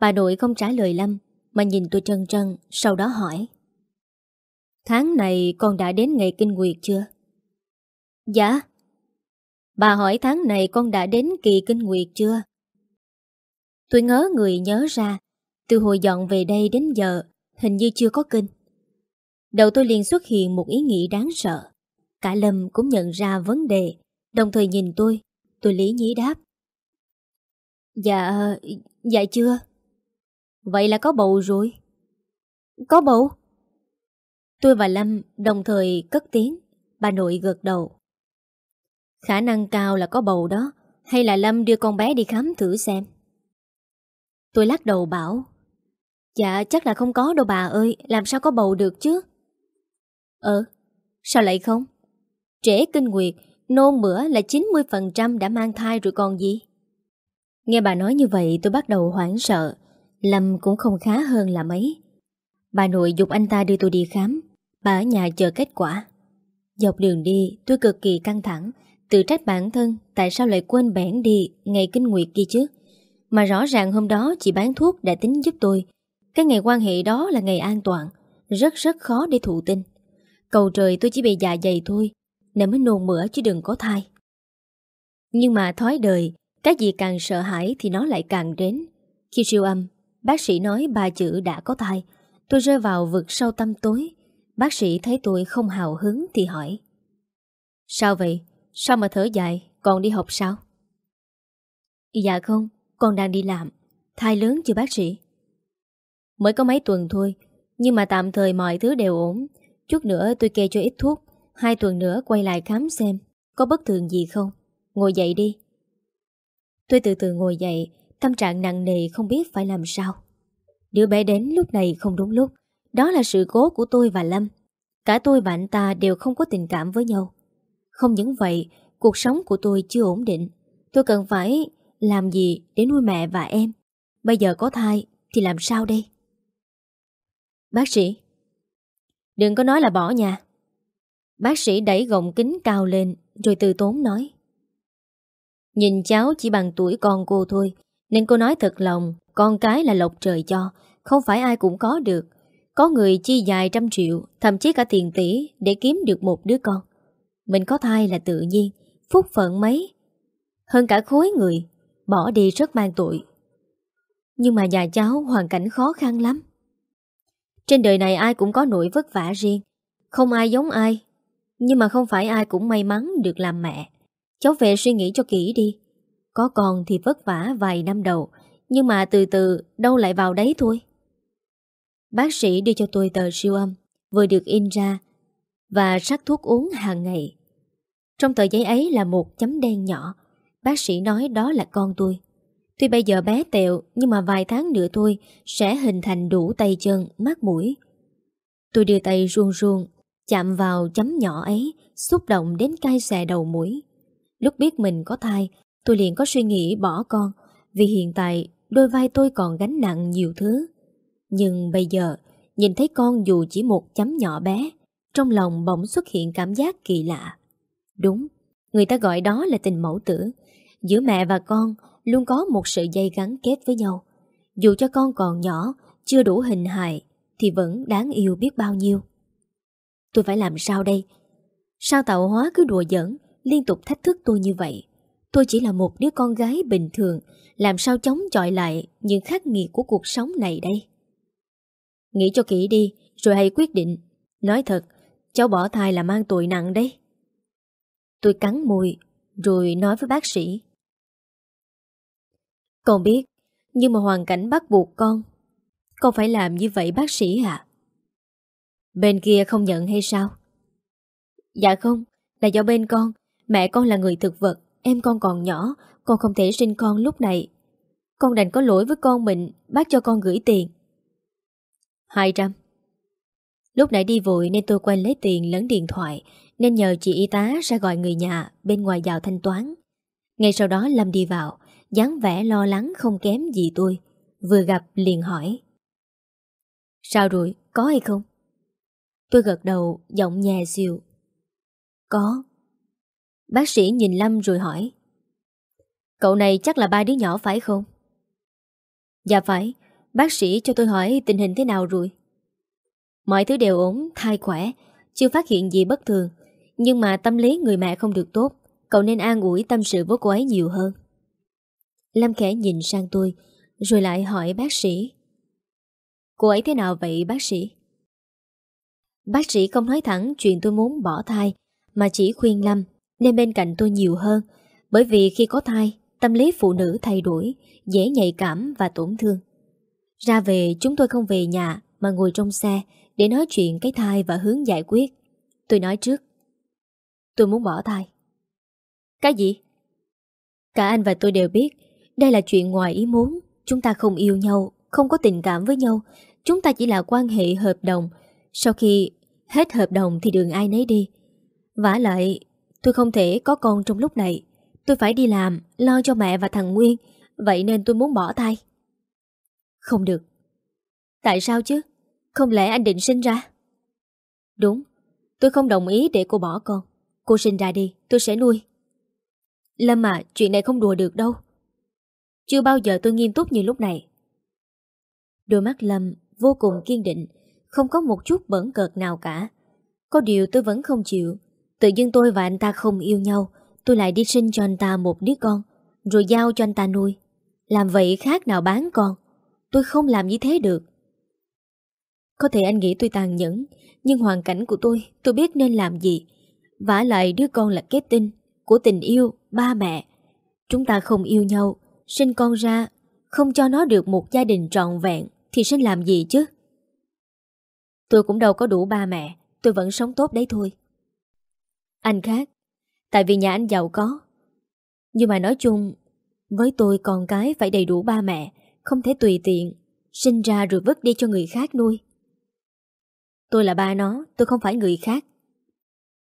Bà nội không trả lời Lâm Mà nhìn tôi trân trân Sau đó hỏi Tháng này con đã đến ngày kinh nguyệt chưa? Dạ Bà hỏi tháng này con đã đến kỳ kinh nguyệt chưa? Tôi ngớ người nhớ ra Từ hồi dọn về đây đến giờ Hình như chưa có kinh Đầu tôi liền xuất hiện một ý nghĩ đáng sợ. Cả Lâm cũng nhận ra vấn đề, đồng thời nhìn tôi. Tôi lý nhí đáp. Dạ, dạ chưa. Vậy là có bầu rồi. Có bầu? Tôi và Lâm đồng thời cất tiếng, bà nội gật đầu. Khả năng cao là có bầu đó, hay là Lâm đưa con bé đi khám thử xem. Tôi lắc đầu bảo, dạ chắc là không có đâu bà ơi, làm sao có bầu được chứ? Ờ, sao lại không? Trẻ kinh nguyệt, nôn mửa là 90% đã mang thai rồi còn gì? Nghe bà nói như vậy tôi bắt đầu hoảng sợ. Lâm cũng không khá hơn là mấy. Bà nội dục anh ta đưa tôi đi khám. Bà ở nhà chờ kết quả. Dọc đường đi tôi cực kỳ căng thẳng. Tự trách bản thân tại sao lại quên bẻn đi ngày kinh nguyệt kia chứ. Mà rõ ràng hôm đó chị bán thuốc đã tính giúp tôi. Cái ngày quan hệ đó là ngày an toàn. Rất rất khó để thụ tinh. Cầu trời tôi chỉ bị dạ dày thôi Nên mới nôn mửa chứ đừng có thai Nhưng mà thói đời Cái gì càng sợ hãi thì nó lại càng đến Khi siêu âm Bác sĩ nói ba chữ đã có thai Tôi rơi vào vực sâu tâm tối Bác sĩ thấy tôi không hào hứng thì hỏi Sao vậy? Sao mà thở dài? Còn đi học sao? Dạ không, con đang đi làm Thai lớn chưa bác sĩ? Mới có mấy tuần thôi Nhưng mà tạm thời mọi thứ đều ổn Chút nữa tôi kê cho ít thuốc Hai tuần nữa quay lại khám xem Có bất thường gì không ngồi dậy đi. Tôi từ từ ngồi dậy, tâm trạng nặng nề không biết phải làm sao. Đứa bé đến lúc này không đúng lúc. Đó là sự cố của tôi và Lâm. Cả tôi và anh ta đều không có tình cảm với nhau. Không những vậy, cuộc sống của tôi chưa ổn định. Tôi cần phải làm gì để nuôi mẹ và em. Bây giờ có thai thì làm sao đây? Bác sĩ Đừng có nói là bỏ nhà. Bác sĩ đẩy gọng kính cao lên, Rồi từ tốn nói. Nhìn cháu chỉ bằng tuổi con cô thôi, Nên cô nói thật lòng, Con cái là lộc trời cho, Không phải ai cũng có được. Có người chi dài trăm triệu, Thậm chí cả tiền tỷ để kiếm được một đứa con. Mình có thai là tự nhiên, Phúc phận mấy. Hơn cả khối người, Bỏ đi rất mang tội. Nhưng mà nhà cháu hoàn cảnh khó khăn lắm. Trên đời này ai cũng có nỗi vất vả riêng. Không ai giống ai. Nhưng mà không phải ai cũng may mắn được làm mẹ. Cháu về suy nghĩ cho kỹ đi. Có con thì vất vả vài năm đầu, Nhưng mà từ từ đâu lại vào đấy thôi. Bác sĩ đưa cho tôi tờ siêu âm, Vừa được in ra, Và sắc thuốc uống hàng ngày. Trong tờ giấy ấy là một chấm đen nhỏ. Bác sĩ nói đó là con tôi. Tuy bây giờ bé tẹo Nhưng mà vài tháng nữa thôi Sẽ hình thành đủ tay chân, mắt mũi. Tôi đưa tay ruông ruông Chạm vào chấm nhỏ ấy Xúc động đến cay xè đầu mũi. Lúc biết mình có thai Tôi liền có suy nghĩ bỏ con Vì hiện tại đôi vai tôi còn gánh nặng nhiều thứ. Nhưng bây giờ Nhìn thấy con dù chỉ một chấm nhỏ bé Trong lòng bỗng xuất hiện cảm giác kỳ lạ. Đúng Người ta gọi đó là tình mẫu tử. Giữa mẹ và con Luôn có một sợi dây gắn kết với nhau. Dù cho con còn nhỏ, Chưa đủ hình hài, Thì vẫn đáng yêu biết bao nhiêu. Tôi phải làm sao đây? Sao tạo hóa cứ đùa giỡn, Liên tục thách thức tôi như vậy? Tôi chỉ là một đứa con gái bình thường, Làm sao chống chọi lại Những khắc nghiệt của cuộc sống này đây? Nghĩ cho kỹ đi, Rồi hãy quyết định. Nói thật, Cháu bỏ thai là mang tội nặng đấy. Tôi cắn môi, Rồi nói với bác sĩ. Con biết, Nhưng mà hoàn cảnh bắt buộc con Con phải làm như vậy bác sĩ à Bên kia không nhận hay sao? Dạ không, Là do bên con. Mẹ con là người thực vật, Em con còn nhỏ, Con không thể sinh con lúc này. Con đành có lỗi với con mình, Bác cho con gửi tiền. 200 Lúc nãy đi vội nên tôi quên lấy tiền lẫn điện thoại, Nên nhờ chị y tá ra gọi người nhà Bên ngoài vào thanh toán. Ngay sau đó Lâm đi vào dáng vẻ lo lắng không kém gì tôi Vừa gặp liền hỏi Sao rồi, có hay không? Tôi gật đầu, giọng nhà xìu Có Bác sĩ nhìn Lâm rồi hỏi Cậu này chắc là ba đứa nhỏ phải không? Dạ phải Bác sĩ cho tôi hỏi tình hình thế nào rồi? Mọi thứ đều ổn, thai khỏe Chưa phát hiện gì bất thường Nhưng mà tâm lý người mẹ không được tốt Cậu nên an ủi tâm sự với cô ấy nhiều hơn Lâm khẽ nhìn sang tôi Rồi lại hỏi bác sĩ Cô ấy thế nào vậy bác sĩ? Bác sĩ không nói thẳng chuyện tôi muốn bỏ thai Mà chỉ khuyên Lâm nên bên cạnh tôi nhiều hơn bởi vì khi có thai, tâm lý phụ nữ thay đổi, dễ nhạy cảm và tổn thương. Ra về chúng tôi không về nhà mà ngồi trong xe để nói chuyện cái thai và hướng giải quyết. Tôi nói trước. Tôi muốn bỏ thai. Cái gì? Cả anh và tôi đều biết đây là chuyện ngoài ý muốn. Chúng ta không yêu nhau, không có tình cảm với nhau. Chúng ta chỉ là quan hệ hợp đồng. Sau khi hết hợp đồng thì đường ai nấy đi. vả lại Tôi không thể có con trong lúc này Tôi phải đi làm, lo cho mẹ và thằng Nguyên Vậy nên tôi muốn bỏ thai Không được Tại sao chứ? Không lẽ anh định sinh ra? Đúng Tôi không đồng ý để cô bỏ con Cô sinh ra đi, tôi sẽ nuôi Lâm à, chuyện này không đùa được đâu chưa bao giờ tôi nghiêm túc như lúc này. Đôi mắt Lâm vô cùng kiên định Không có một chút bẩn cợt nào cả. Có điều tôi vẫn không chịu. Tự dưng tôi và anh ta không yêu nhau Tôi lại đi sinh cho anh ta một đứa con Rồi giao cho anh ta nuôi. Làm vậy khác nào bán con. Tôi không làm như thế được. Có thể anh nghĩ tôi tàn nhẫn Nhưng hoàn cảnh của tôi Tôi biết nên làm gì. Vả lại đứa con là kết tinh Của tình yêu, ba mẹ. Chúng ta không yêu nhau Sinh con ra Không cho nó được một gia đình trọn vẹn Thì sinh làm gì chứ Tôi cũng đâu có đủ ba mẹ Tôi vẫn sống tốt đấy thôi anh khác Tại vì nhà anh giàu có Nhưng mà nói chung, với tôi con cái phải đầy đủ ba mẹ, không thể tùy tiện, sinh ra rồi vứt đi cho người khác nuôi. Tôi là ba nó, tôi không phải người khác.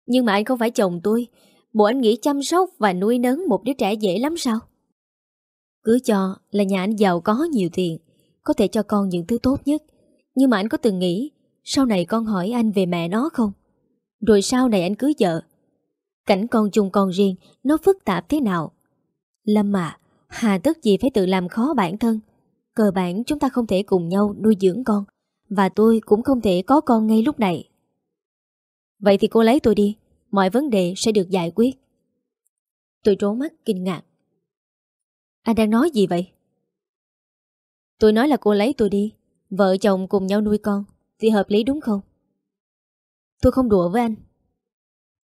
Nhưng mà anh không phải chồng tôi, bộ anh nghĩ chăm sóc và nuôi nấng một đứa trẻ dễ lắm sao? Cứ cho là nhà anh giàu có nhiều tiền, có thể cho con những thứ tốt nhất. Nhưng mà anh có từng nghĩ, sau này con hỏi anh về mẹ nó không? Rồi sau này anh cưới vợ. Cảnh con chung con riêng, nó phức tạp thế nào? Lâm à, hà tất gì phải tự làm khó bản thân? Cơ bản chúng ta không thể cùng nhau nuôi dưỡng con, và tôi cũng không thể có con ngay lúc này. Vậy thì cô lấy tôi đi, mọi vấn đề sẽ được giải quyết. Tôi trố mắt kinh ngạc. Anh đang nói gì vậy? Tôi nói là cô lấy tôi đi. Vợ chồng cùng nhau nuôi con. Thì hợp lý đúng không? Tôi không đùa với anh.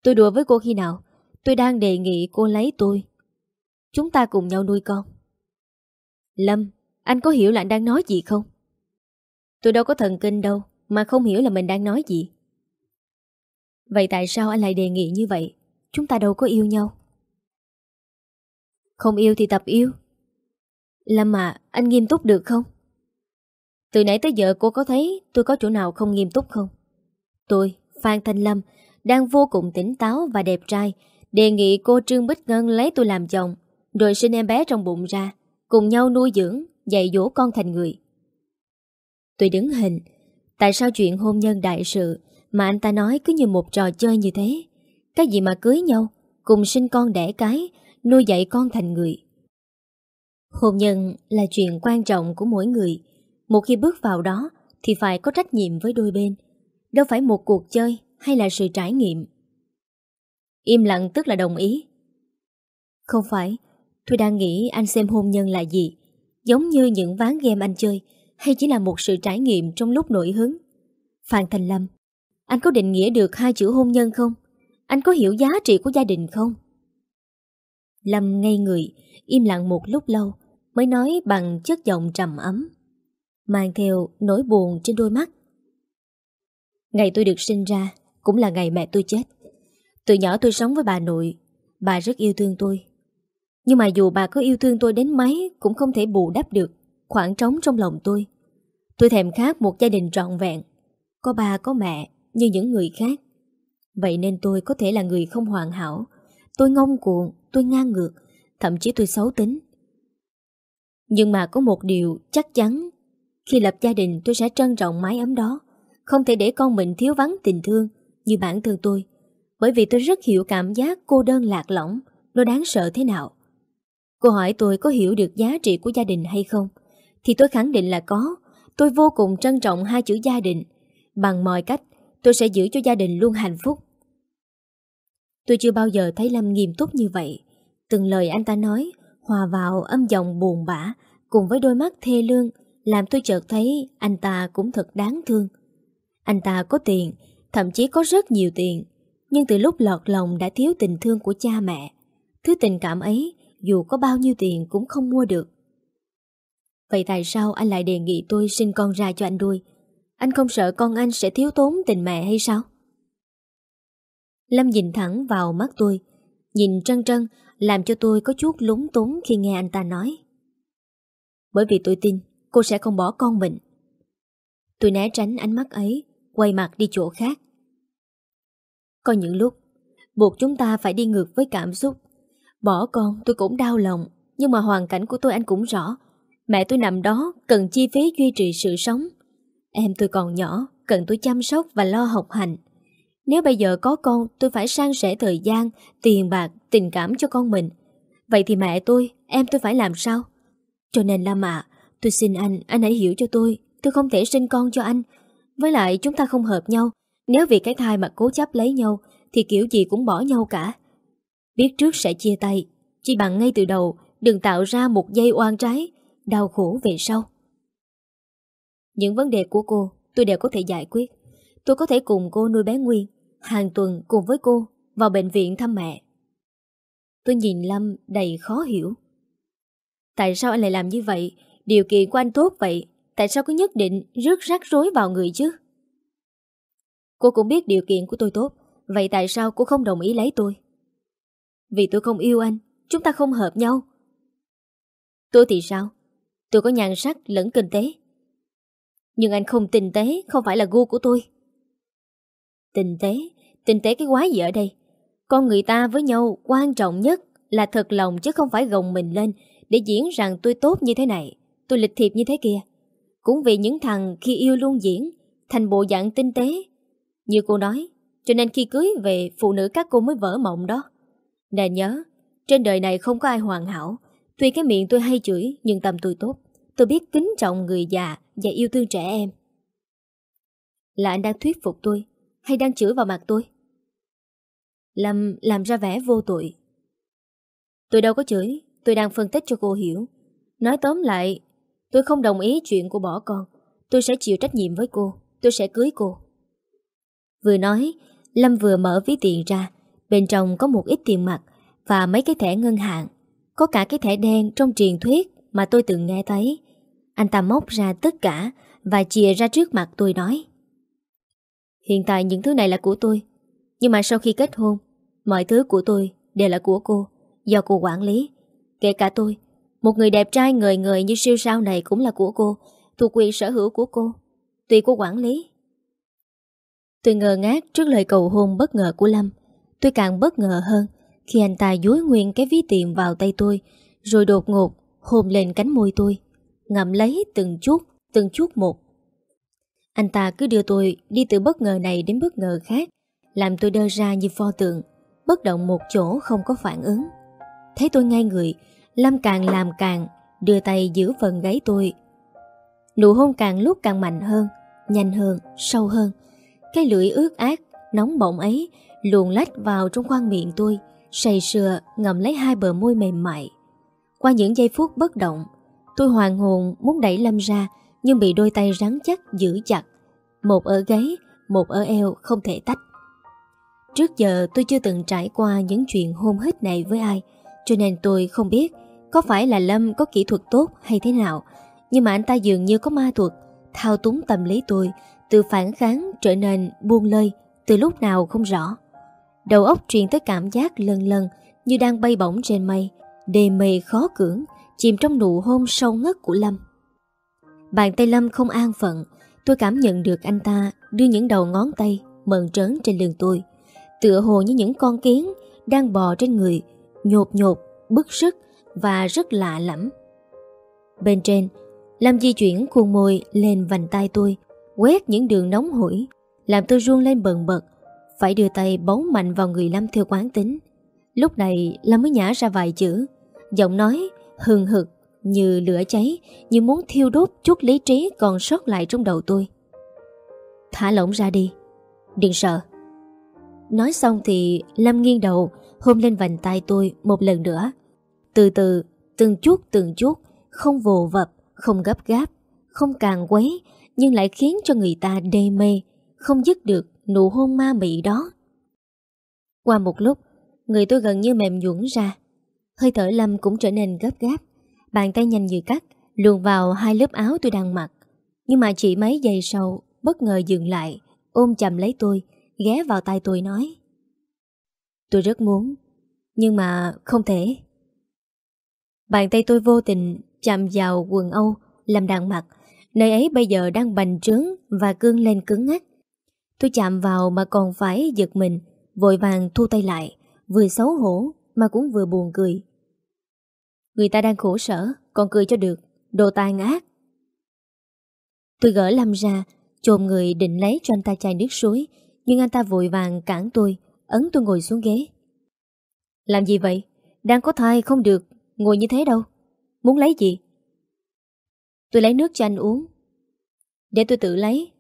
Tôi đùa với cô khi nào? Tôi đang đề nghị cô lấy tôi. Chúng ta cùng nhau nuôi con. Lâm, Anh có hiểu là anh đang nói gì không? Tôi đâu có thần kinh đâu, Mà không hiểu là mình đang nói gì. Vậy tại sao anh lại đề nghị như vậy? Chúng ta đâu có yêu nhau. Không yêu thì tập yêu. Lâm à, anh nghiêm túc được không? Từ nãy tới giờ cô có thấy tôi có chỗ nào không nghiêm túc không? Tôi, Phan Thanh Lâm, đang vô cùng tỉnh táo và đẹp trai, đề nghị cô Trương Bích Ngân lấy tôi làm chồng, rồi sinh em bé trong bụng ra, cùng nhau nuôi dưỡng, dạy dỗ con thành người. Tôi đứng hình, tại sao chuyện hôn nhân đại sự mà anh ta nói cứ như một trò chơi như thế? Cái gì mà cưới nhau, cùng sinh con đẻ cái, nuôi dạy con thành người. Hôn nhân là chuyện quan trọng của mỗi người. Một khi bước vào đó thì phải có trách nhiệm với đôi bên. Đâu phải một cuộc chơi hay là sự trải nghiệm. Im lặng tức là đồng ý. Không phải, tôi đang nghĩ anh xem hôn nhân là gì. Giống như những ván game anh chơi hay chỉ là một sự trải nghiệm trong lúc nổi hứng. Phan Thành Lâm, anh có định nghĩa được hai chữ hôn nhân không? Anh có hiểu giá trị của gia đình không? Lâm ngây người, im lặng một lúc lâu mới nói bằng chất giọng trầm ấm, mang theo nỗi buồn trên đôi mắt. Ngày tôi được sinh ra cũng là ngày mẹ tôi chết. Từ nhỏ tôi sống với bà nội, bà rất yêu thương tôi. Nhưng mà dù bà có yêu thương tôi đến mấy cũng không thể bù đắp được khoảng trống trong lòng tôi. Tôi thèm khát một gia đình trọn vẹn, có ba có mẹ như những người khác. Vậy nên tôi có thể là người không hoàn hảo. Tôi ngông cuồng, tôi ngang ngược, thậm chí tôi xấu tính. Nhưng mà có một điều chắc chắn, Khi lập gia đình tôi sẽ trân trọng mái ấm đó, Không thể để con mình thiếu vắng tình thương Như bản thân tôi, Bởi vì tôi rất hiểu cảm giác cô đơn lạc lõng, Nó đáng sợ thế nào. Cô hỏi tôi có hiểu được giá trị của gia đình hay không, Thì tôi khẳng định là có. Tôi vô cùng trân trọng hai chữ gia đình. Bằng mọi cách, Tôi sẽ giữ cho gia đình luôn hạnh phúc. Tôi chưa bao giờ thấy Lâm nghiêm túc như vậy. Từng lời anh ta nói hòa vào âm giọng buồn bã cùng với đôi mắt thê lương làm tôi chợt thấy anh ta cũng thật đáng thương. Anh ta có tiền, thậm chí có rất nhiều tiền, nhưng từ lúc lọt lòng đã thiếu tình thương của cha mẹ. Thứ tình cảm ấy, dù có bao nhiêu tiền cũng không mua được. Vậy tại sao anh lại đề nghị tôi sinh con ra cho anh nuôi? Anh không sợ con anh sẽ thiếu tốn tình mẹ hay sao? Lâm nhìn thẳng vào mắt tôi, nhìn trân trân làm cho tôi có chút lúng túng khi nghe anh ta nói. Bởi vì tôi tin cô sẽ không bỏ con mình. Tôi né tránh ánh mắt ấy, quay mặt đi chỗ khác. Có những lúc, buộc chúng ta phải đi ngược với cảm xúc. Bỏ con tôi cũng đau lòng, nhưng mà hoàn cảnh của tôi anh cũng rõ. Mẹ tôi nằm đó cần chi phí duy trì sự sống. Em tôi còn nhỏ, cần tôi chăm sóc và lo học hành. Nếu bây giờ có con tôi phải sang sẻ thời gian, tiền bạc, tình cảm cho con mình. Vậy thì mẹ tôi, em tôi phải làm sao? Cho nên Lam ạ, tôi xin anh, anh hãy hiểu cho tôi. Tôi không thể sinh con cho anh. Với lại chúng ta không hợp nhau. Nếu vì cái thai mà cố chấp lấy nhau, thì kiểu gì cũng bỏ nhau cả. Biết trước sẽ chia tay, chỉ bằng ngay từ đầu đừng tạo ra một dây oan trái, đau khổ về sau. Những vấn đề của cô tôi đều có thể giải quyết. Tôi có thể cùng cô nuôi bé Nguyên Hàng tuần cùng với cô Vào bệnh viện thăm mẹ. Tôi nhìn Lâm đầy khó hiểu. Tại sao anh lại làm như vậy? Điều kiện của anh tốt vậy, Tại sao cứ nhất định rước rắc rối vào người chứ? Cô cũng biết điều kiện của tôi tốt, Vậy tại sao cô không đồng ý lấy tôi? Vì tôi không yêu anh, Chúng ta không hợp nhau. Tôi thì sao? Tôi có nhàn sắc lẫn kinh tế. Nhưng anh không tinh tế, Không phải là gu của tôi. Tinh tế Tinh tế cái quái gì ở đây? Con người ta với nhau quan trọng nhất Là thật lòng chứ không phải gồng mình lên Để diễn rằng tôi tốt như thế này, Tôi lịch thiệp như thế kia. Cũng vì những thằng khi yêu luôn diễn, Thành bộ dạng tinh tế. Như cô nói, Cho nên khi cưới về, phụ nữ các cô mới vỡ mộng đó. Nè nhớ, Trên đời này không có ai hoàn hảo. Tuy cái miệng tôi hay chửi, Nhưng tâm tôi tốt. Tôi biết kính trọng người già Và yêu thương trẻ em. Là anh đang thuyết phục tôi. Hay đang chửi vào mặt tôi? Lâm làm ra vẻ vô tội. Tôi đâu có chửi, Tôi đang phân tích cho cô hiểu. Nói tóm lại, Tôi không đồng ý chuyện của bỏ con. Tôi sẽ chịu trách nhiệm với cô, Tôi sẽ cưới cô. Vừa nói, Lâm vừa mở ví tiền ra. Bên trong có một ít tiền mặt Và mấy cái thẻ ngân hàng. Có cả cái thẻ đen trong truyền thuyết Mà tôi từng nghe thấy. Anh ta móc ra tất cả Và chia ra trước mặt tôi nói. Hiện tại những thứ này là của tôi. Nhưng mà sau khi kết hôn, Mọi thứ của tôi đều là của cô, Do cô quản lý. Kể cả tôi, Một người đẹp trai người người như siêu sao này cũng là của cô, Thuộc quyền sở hữu của cô. Tùy cô quản lý. Tôi ngờ ngác trước lời cầu hôn bất ngờ của Lâm. Tôi càng bất ngờ hơn Khi anh ta dối nguyên cái ví tiền vào tay tôi, Rồi đột ngột hôn lên cánh môi tôi, Ngậm lấy từng chút Từng chút một. Anh ta cứ đưa tôi đi từ bất ngờ này đến bất ngờ khác Làm tôi đơ ra như pho tượng Bất động một chỗ không có phản ứng. Thấy tôi ngay người Lâm càng làm càng Đưa tay giữ phần gáy tôi. Nụ hôn càng lúc càng mạnh hơn Nhanh hơn, sâu hơn. Cái lưỡi ướt ác, nóng bỏng ấy Luồn lách vào trong khoang miệng tôi sầy sừa ngậm lấy hai bờ môi mềm mại. Qua những giây phút bất động Tôi hoàng hồn muốn đẩy Lâm ra nhưng bị đôi tay rắn chắc giữ chặt. Một ở gáy, Một ở eo không thể tách. Trước giờ tôi chưa từng trải qua những chuyện hôn hít này với ai, Cho nên tôi không biết Có phải là Lâm có kỹ thuật tốt hay thế nào. Nhưng mà anh ta dường như có ma thuật, Thao túng tâm lý tôi, Từ phản kháng trở nên buông lơi Từ lúc nào không rõ. Đầu óc truyền tới cảm giác lần lần Như đang bay bổng trên mây, Đề mê khó cưỡng, Chìm trong nụ hôn sâu ngất của Lâm. Bàn tay Lâm không an phận. Tôi cảm nhận được anh ta Đưa những đầu ngón tay Mờn trớn trên lưng tôi Tựa hồ như những con kiến Đang bò trên người Nhột nhột, bức sức Và rất lạ lẫm. Bên trên Lâm di chuyển khuôn môi lên vành tay tôi Quét những đường nóng hổi Làm tôi run lên bần bật Phải đưa tay bóng mạnh vào người Lâm theo quán tính. Lúc này Lâm mới nhả ra vài chữ Giọng nói hừng hực. Như lửa cháy Như muốn thiêu đốt chút lý trí còn sót lại trong đầu tôi. Thả lỏng ra đi. Đừng sợ. Nói xong thì Lâm nghiêng đầu Hôn lên vành tay tôi một lần nữa. Từ từ, từng chút từng chút Không vồ vập, không gấp gáp Không càng quấy Nhưng lại khiến cho người ta đê mê Không dứt được nụ hôn ma mị đó. Qua một lúc Người tôi gần như mềm nhũn ra. Hơi thở Lâm cũng trở nên gấp gáp. Bàn tay nhanh như cắt, Luồn vào hai lớp áo tôi đang mặc. Nhưng mà chỉ mấy giây sau, Bất ngờ dừng lại, Ôm chầm lấy tôi, ghé vào tay tôi nói, Tôi rất muốn, Nhưng mà không thể. Bàn tay tôi vô tình chạm vào quần Âu Làm đàn mặt, Nơi ấy bây giờ đang bành trướng Và cương lên cứng ngắt. Tôi chạm vào mà còn phải giật mình, Vội vàng thu tay lại, Vừa xấu hổ mà cũng vừa buồn cười. Người ta đang khổ sở, Còn cười cho được, Đồ tàn ác Tôi gỡ Lâm ra, Chồm người định lấy cho anh ta chai nước suối, nhưng anh ta vội vàng cản tôi, Ấn tôi ngồi xuống ghế. Làm gì vậy? Đang có thai không được, Ngồi như thế đâu. Muốn lấy gì? Tôi lấy nước cho anh uống. Để tôi tự lấy.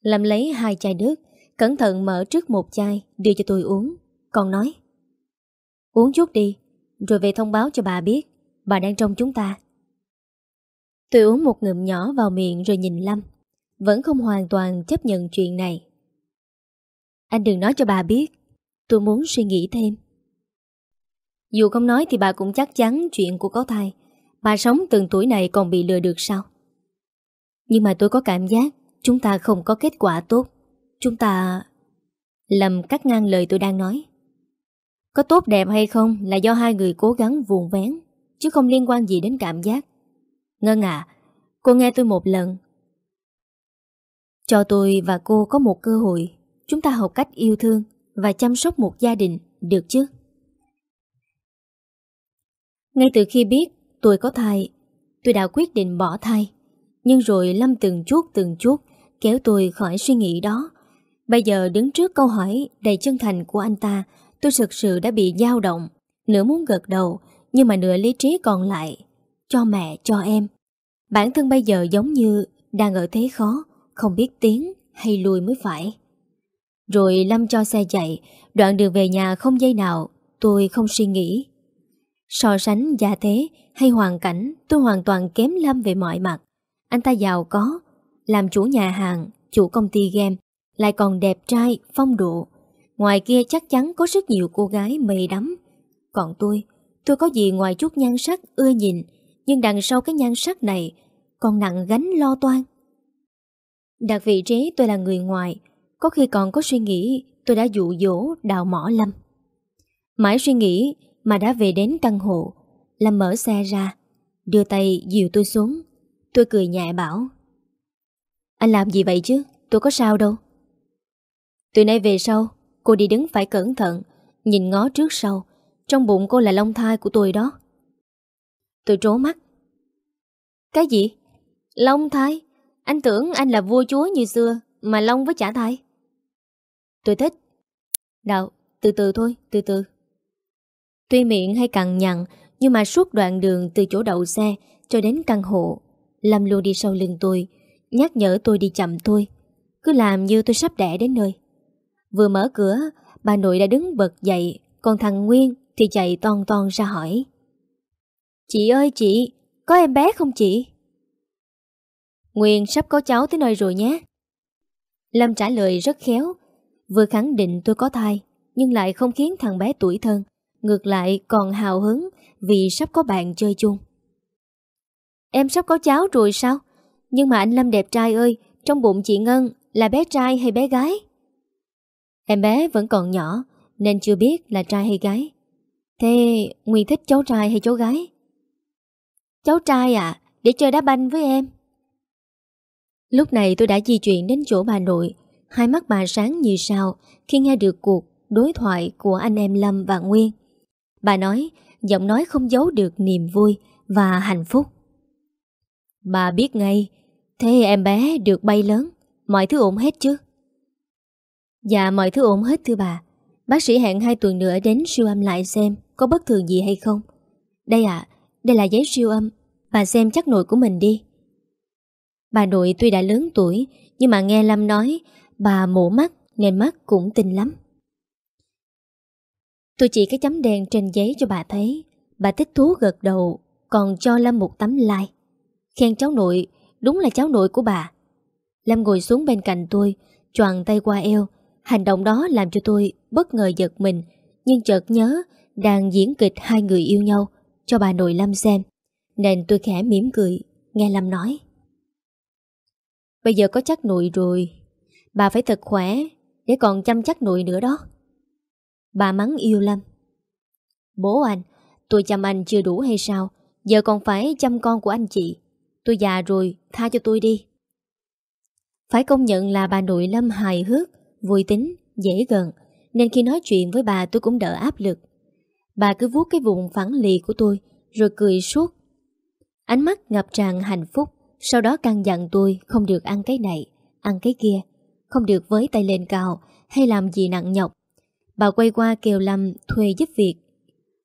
Làm lấy hai chai nước, Cẩn thận mở trước một chai, Đưa cho tôi uống. Còn nói. Uống chút đi rồi về thông báo cho bà biết. Bà đang trong chúng ta. Tôi uống một ngụm nhỏ vào miệng rồi nhìn Lâm. Vẫn không hoàn toàn chấp nhận chuyện này. Anh đừng nói cho bà biết. Tôi muốn suy nghĩ thêm. Dù không nói thì bà cũng chắc chắn chuyện của có thai. Bà sống từng tuổi này còn bị lừa được sao? Nhưng mà tôi có cảm giác Chúng ta không có kết quả tốt. Chúng ta... Lầm cắt ngang lời tôi đang nói. Có tốt đẹp hay không là do hai người cố gắng vuồn vén, chứ không liên quan gì đến cảm giác. Ngân à, cô nghe tôi một lần. Cho tôi và cô có một cơ hội, chúng ta học cách yêu thương và chăm sóc một gia đình, được chứ? Ngay từ khi biết tôi có thai, tôi đã quyết định bỏ thai. Nhưng rồi Lâm từng chút từng chút kéo tôi khỏi suy nghĩ đó. Bây giờ đứng trước câu hỏi đầy chân thành của anh ta, tôi thực sự đã bị dao động. Nửa muốn gật đầu, nhưng mà nửa lý trí còn lại. Cho mẹ, cho em. Bản thân bây giờ giống như đang ở thế khó, không biết tiến hay lùi mới phải. Rồi Lâm cho xe chạy, đoạn đường về nhà không dây nào, tôi không suy nghĩ. So sánh gia thế hay hoàn cảnh, tôi hoàn toàn kém Lâm về mọi mặt. Anh ta giàu có, làm chủ nhà hàng, chủ công ty game, lại còn đẹp trai, phong độ. Ngoài kia chắc chắn có rất nhiều cô gái mê đắm. Còn tôi, tôi có gì ngoài chút nhan sắc ưa nhìn, nhưng đằng sau cái nhan sắc này còn nặng gánh lo toan. Đặt vị trí tôi là người ngoài, có khi còn có suy nghĩ tôi đã dụ dỗ đào mỏ Lâm. Mãi suy nghĩ mà đã về đến căn hộ, Lâm mở xe ra, đưa tay dìu tôi xuống. Tôi cười nhẹ bảo Anh làm gì vậy chứ, tôi có sao đâu. Từ nay về sau, cô đi đứng phải cẩn thận, nhìn ngó trước sau. Trong bụng cô là long thai của tôi đó. Tôi trố mắt. Cái gì? Long thai? Anh tưởng anh là vua chúa như xưa, mà long với chả thai. Tôi thích. Đạo, từ từ thôi, từ từ. Tuy miệng hay cằn nhằn, nhưng mà suốt đoạn đường từ chỗ đậu xe cho đến căn hộ, Lâm luôn đi sau lưng tôi, nhắc nhở tôi đi chậm thôi. Cứ làm như tôi sắp đẻ đến nơi. Vừa mở cửa, bà nội đã đứng bật dậy, còn thằng Nguyên thì chạy ton ton ra hỏi. Chị ơi chị, có em bé không chị? Nguyên sắp có cháu tới nơi rồi nhé. Lâm trả lời rất khéo, vừa khẳng định tôi có thai, nhưng lại không khiến thằng bé tuổi thân, ngược lại còn hào hứng vì sắp có bạn chơi chung. Em sắp có cháu rồi sao? Nhưng mà anh Lâm đẹp trai ơi, trong bụng chị Ngân là bé trai hay bé gái? Em bé vẫn còn nhỏ, nên chưa biết là trai hay gái. Thế Nguyên thích cháu trai hay cháu gái? Cháu trai à, để chơi đá banh với em. Lúc này tôi đã di chuyển đến chỗ bà nội, hai mắt bà sáng như sao khi nghe được cuộc đối thoại của anh em Lâm và Nguyên. Bà nói, giọng nói không giấu được niềm vui và hạnh phúc. Bà biết ngay, thế em bé được bay lớn, mọi thứ ổn hết chứ? Dạ mọi thứ ổn hết thưa bà. Bác sĩ hẹn 2 tuần nữa đến siêu âm lại xem có bất thường gì hay không. Đây ạ, đây là giấy siêu âm, bà xem chắc nội của mình đi. Bà nội tuy đã lớn tuổi, nhưng mà nghe Lâm nói bà mổ mắt nên mắt cũng tinh lắm. Tôi chỉ cái chấm đen trên giấy cho bà thấy. Bà thích thú gật đầu, còn cho Lâm một tấm like. Khen cháu nội, đúng là cháu nội của bà. Lâm ngồi xuống bên cạnh tôi, Choàn tay qua eo. Hành động đó làm cho tôi bất ngờ giật mình, nhưng chợt nhớ đang diễn kịch hai người yêu nhau cho bà nội Lâm xem. Nên tôi khẽ mỉm cười, nghe Lâm nói. Bây giờ có chắc nội rồi, bà phải thật khỏe để còn chăm chắc nội nữa đó. Bà mắng yêu Lâm. Bố anh, tôi chăm anh chưa đủ hay sao? Giờ còn phải chăm con của anh chị. Tôi già rồi, tha cho tôi đi. Phải công nhận là bà nội Lâm hài hước, vui tính, dễ gần, nên khi nói chuyện với bà tôi cũng đỡ áp lực. Bà cứ vuốt cái vùng phẳng lì của tôi, rồi cười suốt. Ánh mắt ngập tràn hạnh phúc, sau đó căn dặn tôi không được ăn cái này, ăn cái kia, không được với tay lên cao hay làm gì nặng nhọc. Bà quay qua kêu Lâm thuê giúp việc.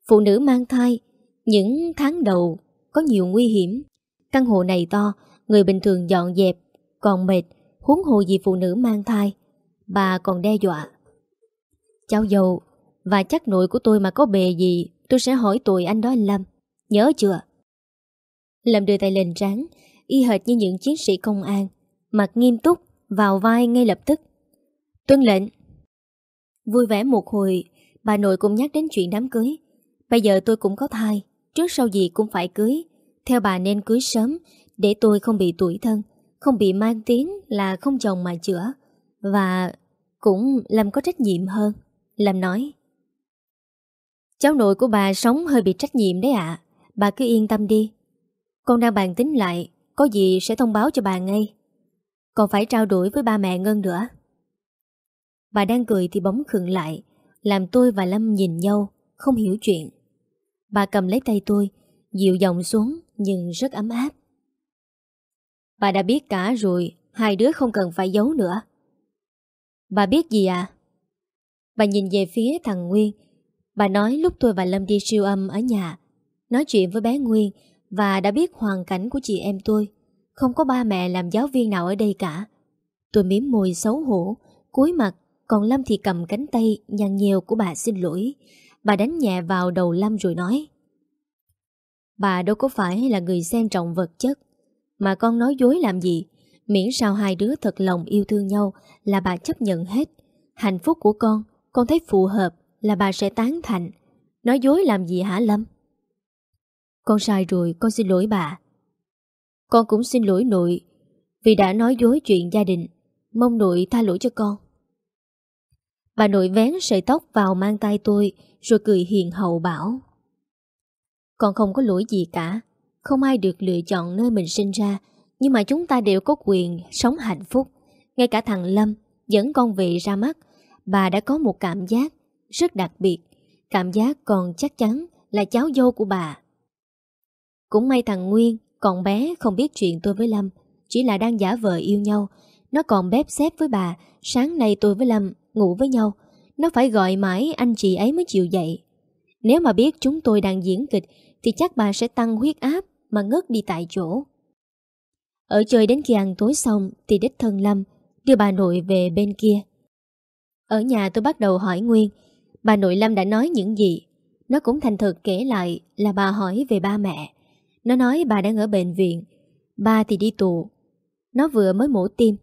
Phụ nữ mang thai, những tháng đầu có nhiều nguy hiểm. Căn hộ này to, người bình thường dọn dẹp, còn mệt, huống hồ gì phụ nữ mang thai. Bà còn đe dọa. Cháu dâu, và chắc nội của tôi mà có bề gì, tôi sẽ hỏi tội anh đó anh Lâm. Nhớ chưa? Lâm đưa tay lên trán, y hệt như những chiến sĩ công an, mặt nghiêm túc, vào vai ngay lập tức. Tuân lệnh. Vui vẻ một hồi, bà nội cũng nhắc đến chuyện đám cưới. Bây giờ tôi cũng có thai, trước sau gì cũng phải cưới. Theo bà nên cưới sớm, để tôi không bị tuổi thân, không bị mang tiếng là không chồng mà chữa. Và cũng làm có trách nhiệm hơn. Lâm nói. Cháu nội của bà sống hơi bị trách nhiệm đấy ạ. Bà cứ yên tâm đi. Con đang bàn tính lại, Có gì sẽ thông báo cho bà ngay. Còn phải trao đổi với ba mẹ Ngân nữa. Bà đang cười thì bóng khựng lại, Làm tôi và Lâm nhìn nhau, Không hiểu chuyện. Bà cầm lấy tay tôi, Dịu giọng xuống nhưng rất ấm áp. Bà đã biết cả rồi, Hai đứa không cần phải giấu nữa. Bà biết gì à? Bà nhìn về phía thằng Nguyên. Bà nói lúc tôi và Lâm đi siêu âm ở nhà, Nói chuyện với bé Nguyên Và đã biết hoàn cảnh của chị em tôi. Không có ba mẹ làm giáo viên nào ở đây cả. Tôi miếm môi xấu hổ. Cúi mặt, Còn Lâm thì cầm cánh tay Nhăn nhiều của bà xin lỗi. Bà đánh nhẹ vào đầu Lâm rồi nói, Bà đâu có phải là người xem trọng vật chất, Mà con nói dối làm gì? Miễn sao hai đứa thật lòng yêu thương nhau Là bà chấp nhận hết. Hạnh phúc của con Con thấy phù hợp là bà sẽ tán thành. Nói dối làm gì hả Lâm? Con sai rồi, con xin lỗi bà. Con cũng xin lỗi nội, Vì đã nói dối chuyện gia đình. Mong nội tha lỗi cho con. Bà nội vén sợi tóc vào mang tay tôi, Rồi cười hiền hậu bảo. Con không có lỗi gì cả. Không ai được lựa chọn nơi mình sinh ra nhưng mà chúng ta đều có quyền Sống hạnh phúc Ngay cả thằng Lâm Dẫn con về ra mắt Bà đã có một cảm giác rất đặc biệt, cảm giác còn chắc chắn là cháu dâu của bà. Cũng may thằng Nguyên, còn bé không biết chuyện tôi với Lâm, chỉ là đang giả vờ yêu nhau. Nó còn bếp xếp với bà, sáng nay tôi với Lâm ngủ với nhau. Nó phải gọi mãi anh chị ấy mới chịu dậy. Nếu mà biết chúng tôi đang diễn kịch thì chắc bà sẽ tăng huyết áp mà ngất đi tại chỗ. Ở chơi đến khi ăn tối xong thì đích thân Lâm đưa bà nội về bên kia. Ở nhà tôi bắt đầu hỏi Nguyên, Bà nội Lâm đã nói những gì? Nó cũng thành thật kể lại là bà hỏi về ba mẹ. Nó nói bà đang ở bệnh viện, Ba thì đi tù. Nó vừa mới mổ tim.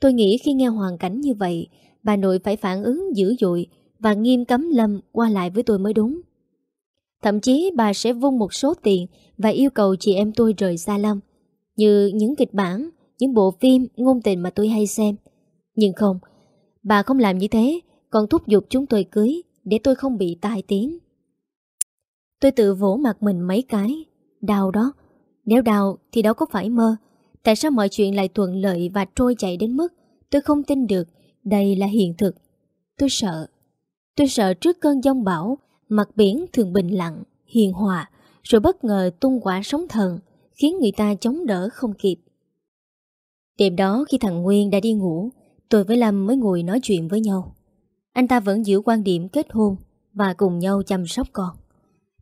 Tôi nghĩ khi nghe hoàn cảnh như vậy, Bà nội phải phản ứng dữ dội Và nghiêm cấm Lâm qua lại với tôi mới đúng. Thậm chí bà sẽ vung một số tiền Và yêu cầu chị em tôi rời xa Lâm. Như những kịch bản Những bộ phim ngôn tình mà tôi hay xem Nhưng không Bà không làm như thế Còn thúc giục chúng tôi cưới để tôi không bị tai tiếng. Tôi tự vỗ mặt mình mấy cái. Đau đó. Nếu đau thì đâu có phải mơ. Tại sao mọi chuyện lại thuận lợi và trôi chảy đến mức tôi không tin được đây là hiện thực. Tôi sợ. Tôi sợ trước cơn giông bão, mặt biển thường bình lặng, hiền hòa, rồi bất ngờ tung quả sóng thần, khiến người ta chống đỡ không kịp. Đêm đó khi thằng Nguyên đã đi ngủ, tôi với Lâm mới ngồi nói chuyện với nhau. Anh ta vẫn giữ quan điểm kết hôn Và cùng nhau chăm sóc con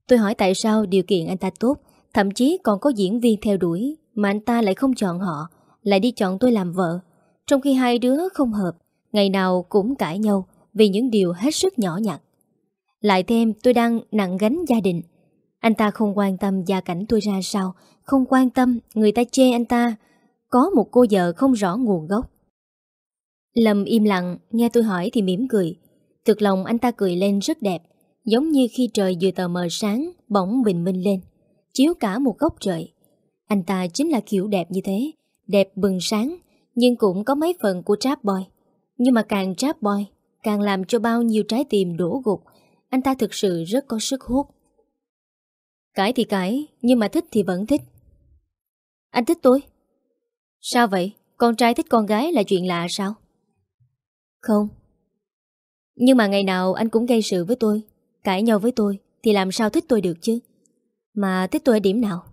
Tôi hỏi tại sao điều kiện anh ta tốt Thậm chí còn có diễn viên theo đuổi Mà anh ta lại không chọn họ Lại đi chọn tôi làm vợ Trong khi hai đứa không hợp Ngày nào cũng cãi nhau Vì những điều hết sức nhỏ nhặt Lại thêm tôi đang nặng gánh gia đình Anh ta không quan tâm gia cảnh tôi ra sao không quan tâm người ta chê anh ta Có một cô vợ không rõ nguồn gốc Lâm im lặng, nghe tôi hỏi thì mỉm cười. Thực lòng anh ta cười lên rất đẹp, giống như khi trời vừa tờ mờ sáng, bỗng bình minh lên, chiếu cả một góc trời. Anh ta chính là kiểu đẹp như thế, đẹp bừng sáng, nhưng cũng có mấy phần của trap boy. Nhưng mà càng trap boy, càng làm cho bao nhiêu trái tim đổ gục, anh ta thực sự rất có sức hút. Cãi thì cãi, nhưng mà thích thì vẫn thích. Anh thích tôi? Sao vậy? Con trai thích con gái là chuyện lạ sao? Không Nhưng mà ngày nào anh cũng gây sự với tôi, Cãi nhau với tôi, Thì làm sao thích tôi được chứ Mà thích tôi ở điểm nào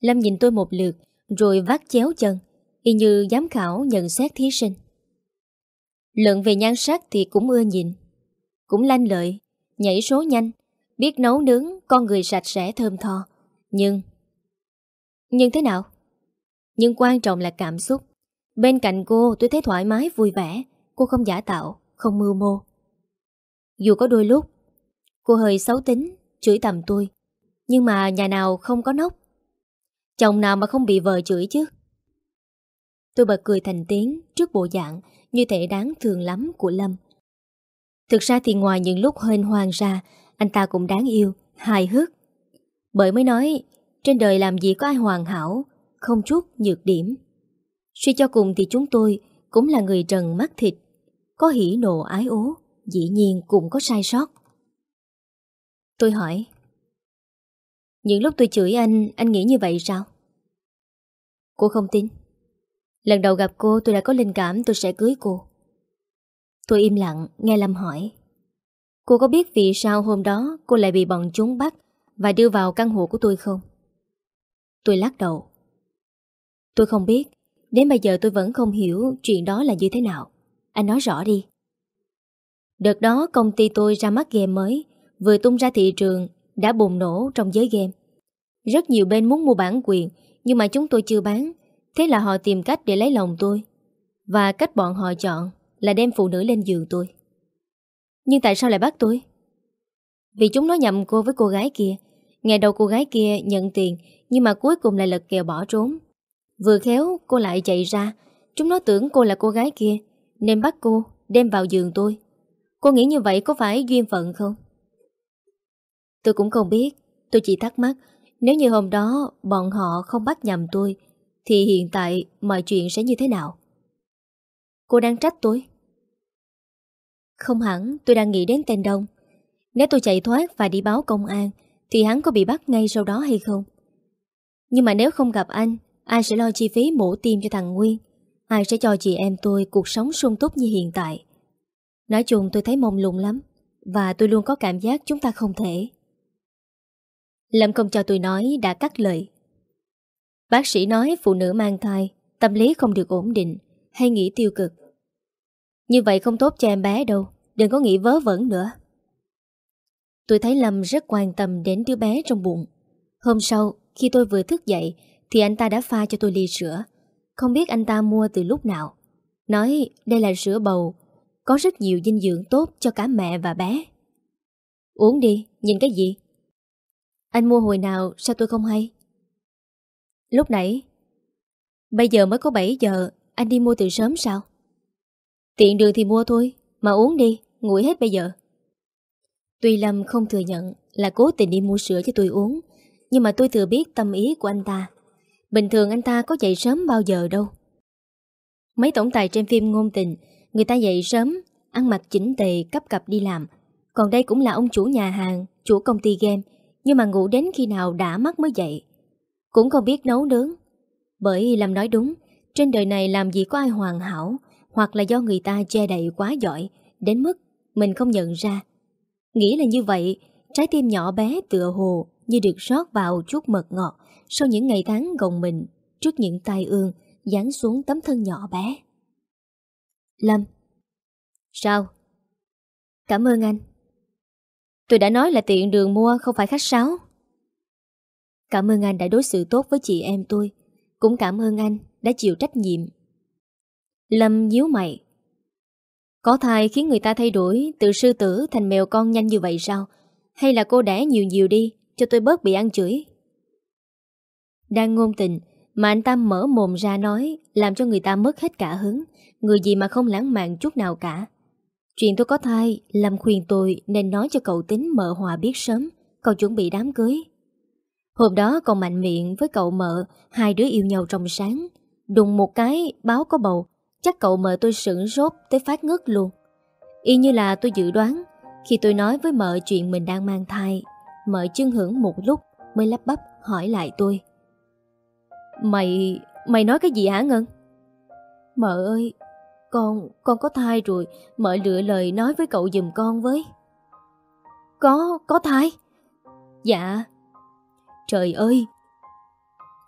Lâm nhìn tôi một lượt, Rồi vác chéo chân, Y như giám khảo nhận xét thí sinh Luận về nhan sắc thì cũng ưa nhìn, Cũng lanh lợi, Nhảy số nhanh, Biết nấu nướng, Con người sạch sẽ thơm tho Nhưng nhưng thế nào? Nhưng quan trọng là cảm xúc. Bên cạnh cô tôi thấy thoải mái vui vẻ. Cô không giả tạo, không mưu mô. Dù có đôi lúc Cô hơi xấu tính, chửi tầm tôi. Nhưng mà nhà nào không có nóc Chồng nào mà không bị vợ chửi chứ? Tôi bật cười thành tiếng Trước bộ dạng Như thể đáng thương lắm của Lâm. Thực ra thì ngoài những lúc hên hoang ra Anh ta cũng đáng yêu, hài hước. Bởi mới nói trên đời làm gì có ai hoàn hảo Không chút nhược điểm Suy cho cùng thì chúng tôi cũng là người trần mắt thịt, có hỉ nộ ái ố, dĩ nhiên cũng có sai sót. Tôi hỏi Những lúc tôi chửi anh Anh nghĩ như vậy sao Cô không tin Lần đầu gặp cô tôi đã có linh cảm tôi sẽ cưới cô Tôi im lặng nghe Lâm hỏi Cô có biết vì sao hôm đó cô lại bị bọn chúng bắt và đưa vào căn hộ của tôi không? Tôi lắc đầu. Tôi không biết, đến bây giờ tôi vẫn không hiểu chuyện đó là như thế nào. Anh nói rõ đi. Đợt đó công ty tôi ra mắt game mới, vừa tung ra thị trường, đã bùng nổ trong giới game. Rất nhiều bên muốn mua bản quyền, nhưng mà chúng tôi chưa bán, thế là họ tìm cách để lấy lòng tôi. Và cách bọn họ chọn là đem phụ nữ lên giường tôi. Nhưng tại sao lại bắt tôi? Vì chúng nó nhầm cô với cô gái kia Ngày đầu cô gái kia nhận tiền, Nhưng mà cuối cùng lại lật kèo bỏ trốn. Vừa khéo, cô lại chạy ra. Chúng nó tưởng cô là cô gái kia, Nên bắt cô, đem vào giường tôi. Cô nghĩ như vậy có phải duyên phận không? Tôi cũng không biết, Tôi chỉ thắc mắc, Nếu như hôm đó bọn họ không bắt nhầm tôi, Thì hiện tại mọi chuyện sẽ như thế nào? Cô đang trách tôi. Không hẳn, tôi đang nghĩ đến tên Đông. Nếu tôi chạy thoát và đi báo công an thì hắn có bị bắt ngay sau đó hay không? Nhưng mà nếu không gặp anh, ai sẽ lo chi phí mổ tim cho thằng Nguyên? Ai sẽ cho chị em tôi cuộc sống sung túc như hiện tại? Nói chung tôi thấy mông lung lắm, và tôi luôn có cảm giác chúng ta không thể. Lâm không cho tôi nói đã cắt lời. Bác sĩ nói phụ nữ mang thai, tâm lý không được ổn định, hay nghĩ tiêu cực. Như vậy không tốt cho em bé đâu, đừng có nghĩ vớ vẩn nữa. Tôi thấy Lâm rất quan tâm đến đứa bé trong bụng. Hôm sau, khi tôi vừa thức dậy, thì anh ta đã pha cho tôi ly sữa. Không biết anh ta mua từ lúc nào. Nói đây là sữa bầu, có rất nhiều dinh dưỡng tốt cho cả mẹ và bé. Uống đi, nhìn cái gì? Anh mua hồi nào sao tôi không hay? Lúc nãy Bây giờ mới có 7 giờ Anh đi mua từ sớm sao Tiện đường thì mua thôi Mà uống đi, nguội hết bây giờ Tuy Lâm không thừa nhận là cố tình đi mua sữa cho tôi uống, nhưng mà tôi thừa biết tâm ý của anh ta. Bình thường anh ta có dậy sớm bao giờ đâu. Mấy tổng tài trên phim ngôn tình, người ta dậy sớm, ăn mặc chỉnh tề, cấp cặp đi làm. Còn đây cũng là ông chủ nhà hàng, chủ công ty game, nhưng mà ngủ đến khi nào đã mắt mới dậy. Cũng không biết nấu nướng. Bởi Lâm nói đúng, trên đời này làm gì có ai hoàn hảo, hoặc là do người ta che đậy quá giỏi, đến mức mình không nhận ra. Nghĩ là như vậy, trái tim nhỏ bé tựa hồ như được rót vào chút mật ngọt sau những ngày tháng gồng mình trước những tai ương dán xuống tấm thân nhỏ bé. Lâm Sao? Cảm ơn anh. Tôi đã nói là tiện đường mua không phải khách sáo. Cảm ơn anh đã đối xử tốt với chị em tôi. Cũng cảm ơn anh đã chịu trách nhiệm. Lâm nhíu mày. Có thai khiến người ta thay đổi từ sư tử thành mèo con nhanh như vậy sao? Hay là cô đẻ nhiều nhiều đi, cho tôi bớt bị ăn chửi? Đang ngôn tình, mà anh ta mở mồm ra nói, làm cho người ta mất hết cả hứng. Người gì mà không lãng mạn chút nào cả. Chuyện tôi có thai, làm khuyên tôi nên nói cho cậu tính mợ hòa biết sớm, cậu chuẩn bị đám cưới. Hôm đó còn mạnh miệng với cậu mợ, hai đứa yêu nhau trong sáng. Đùng một cái, báo có bầu, Chắc cậu mợ tôi sửng rốt tới phát ngất luôn. Y như là tôi dự đoán, Khi tôi nói với mợ chuyện mình đang mang thai, Mợ chân hưởng một lúc Mới lắp bắp hỏi lại tôi. Mày... mày nói cái gì hả Ngân? Mợ ơi, Con... con có thai rồi, Mợ lựa lời nói với cậu giùm con với. Có... có thai? Dạ. Trời ơi!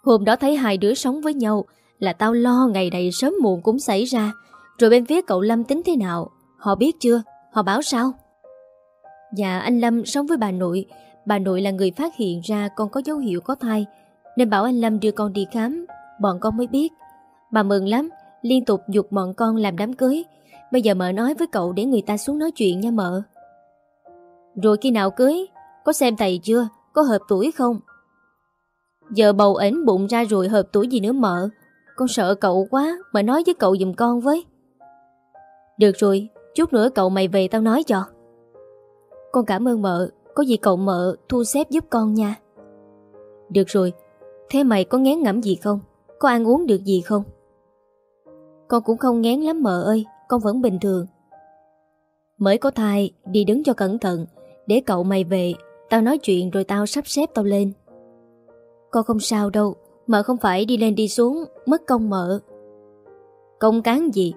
Hôm đó thấy hai đứa sống với nhau là tao lo ngày này sớm muộn cũng xảy ra. Rồi bên phía cậu Lâm tính thế nào? Họ biết chưa? Họ báo sao? Dạ anh Lâm sống với bà nội. Bà nội là người phát hiện ra con có dấu hiệu có thai, Nên bảo anh Lâm đưa con đi khám. Bọn con mới biết. Bà mừng lắm, Liên tục dục bọn con làm đám cưới. Bây giờ mợ nói với cậu để người ta xuống nói chuyện nha mợ. Rồi khi nào cưới? Có xem thầy chưa? Có hợp tuổi không? Giờ bầu ến bụng ra rồi hợp tuổi gì nữa mợ? Con sợ cậu quá Mà nói với cậu giùm con với. Được rồi, Chút nữa cậu mày về tao nói cho. Con cảm ơn mợ, Có gì cậu mợ thu xếp giúp con nha. Được rồi, Thế mày có ngán ngẩm gì không? Có ăn uống được gì không? Con cũng không ngán lắm mợ ơi, Con vẫn bình thường. Mới có thai, Đi đứng cho cẩn thận, Để cậu mày về, Tao nói chuyện rồi tao sắp xếp tao lên. Con không sao đâu Mợ không phải đi lên đi xuống, Mất công mợ. Công cán gì?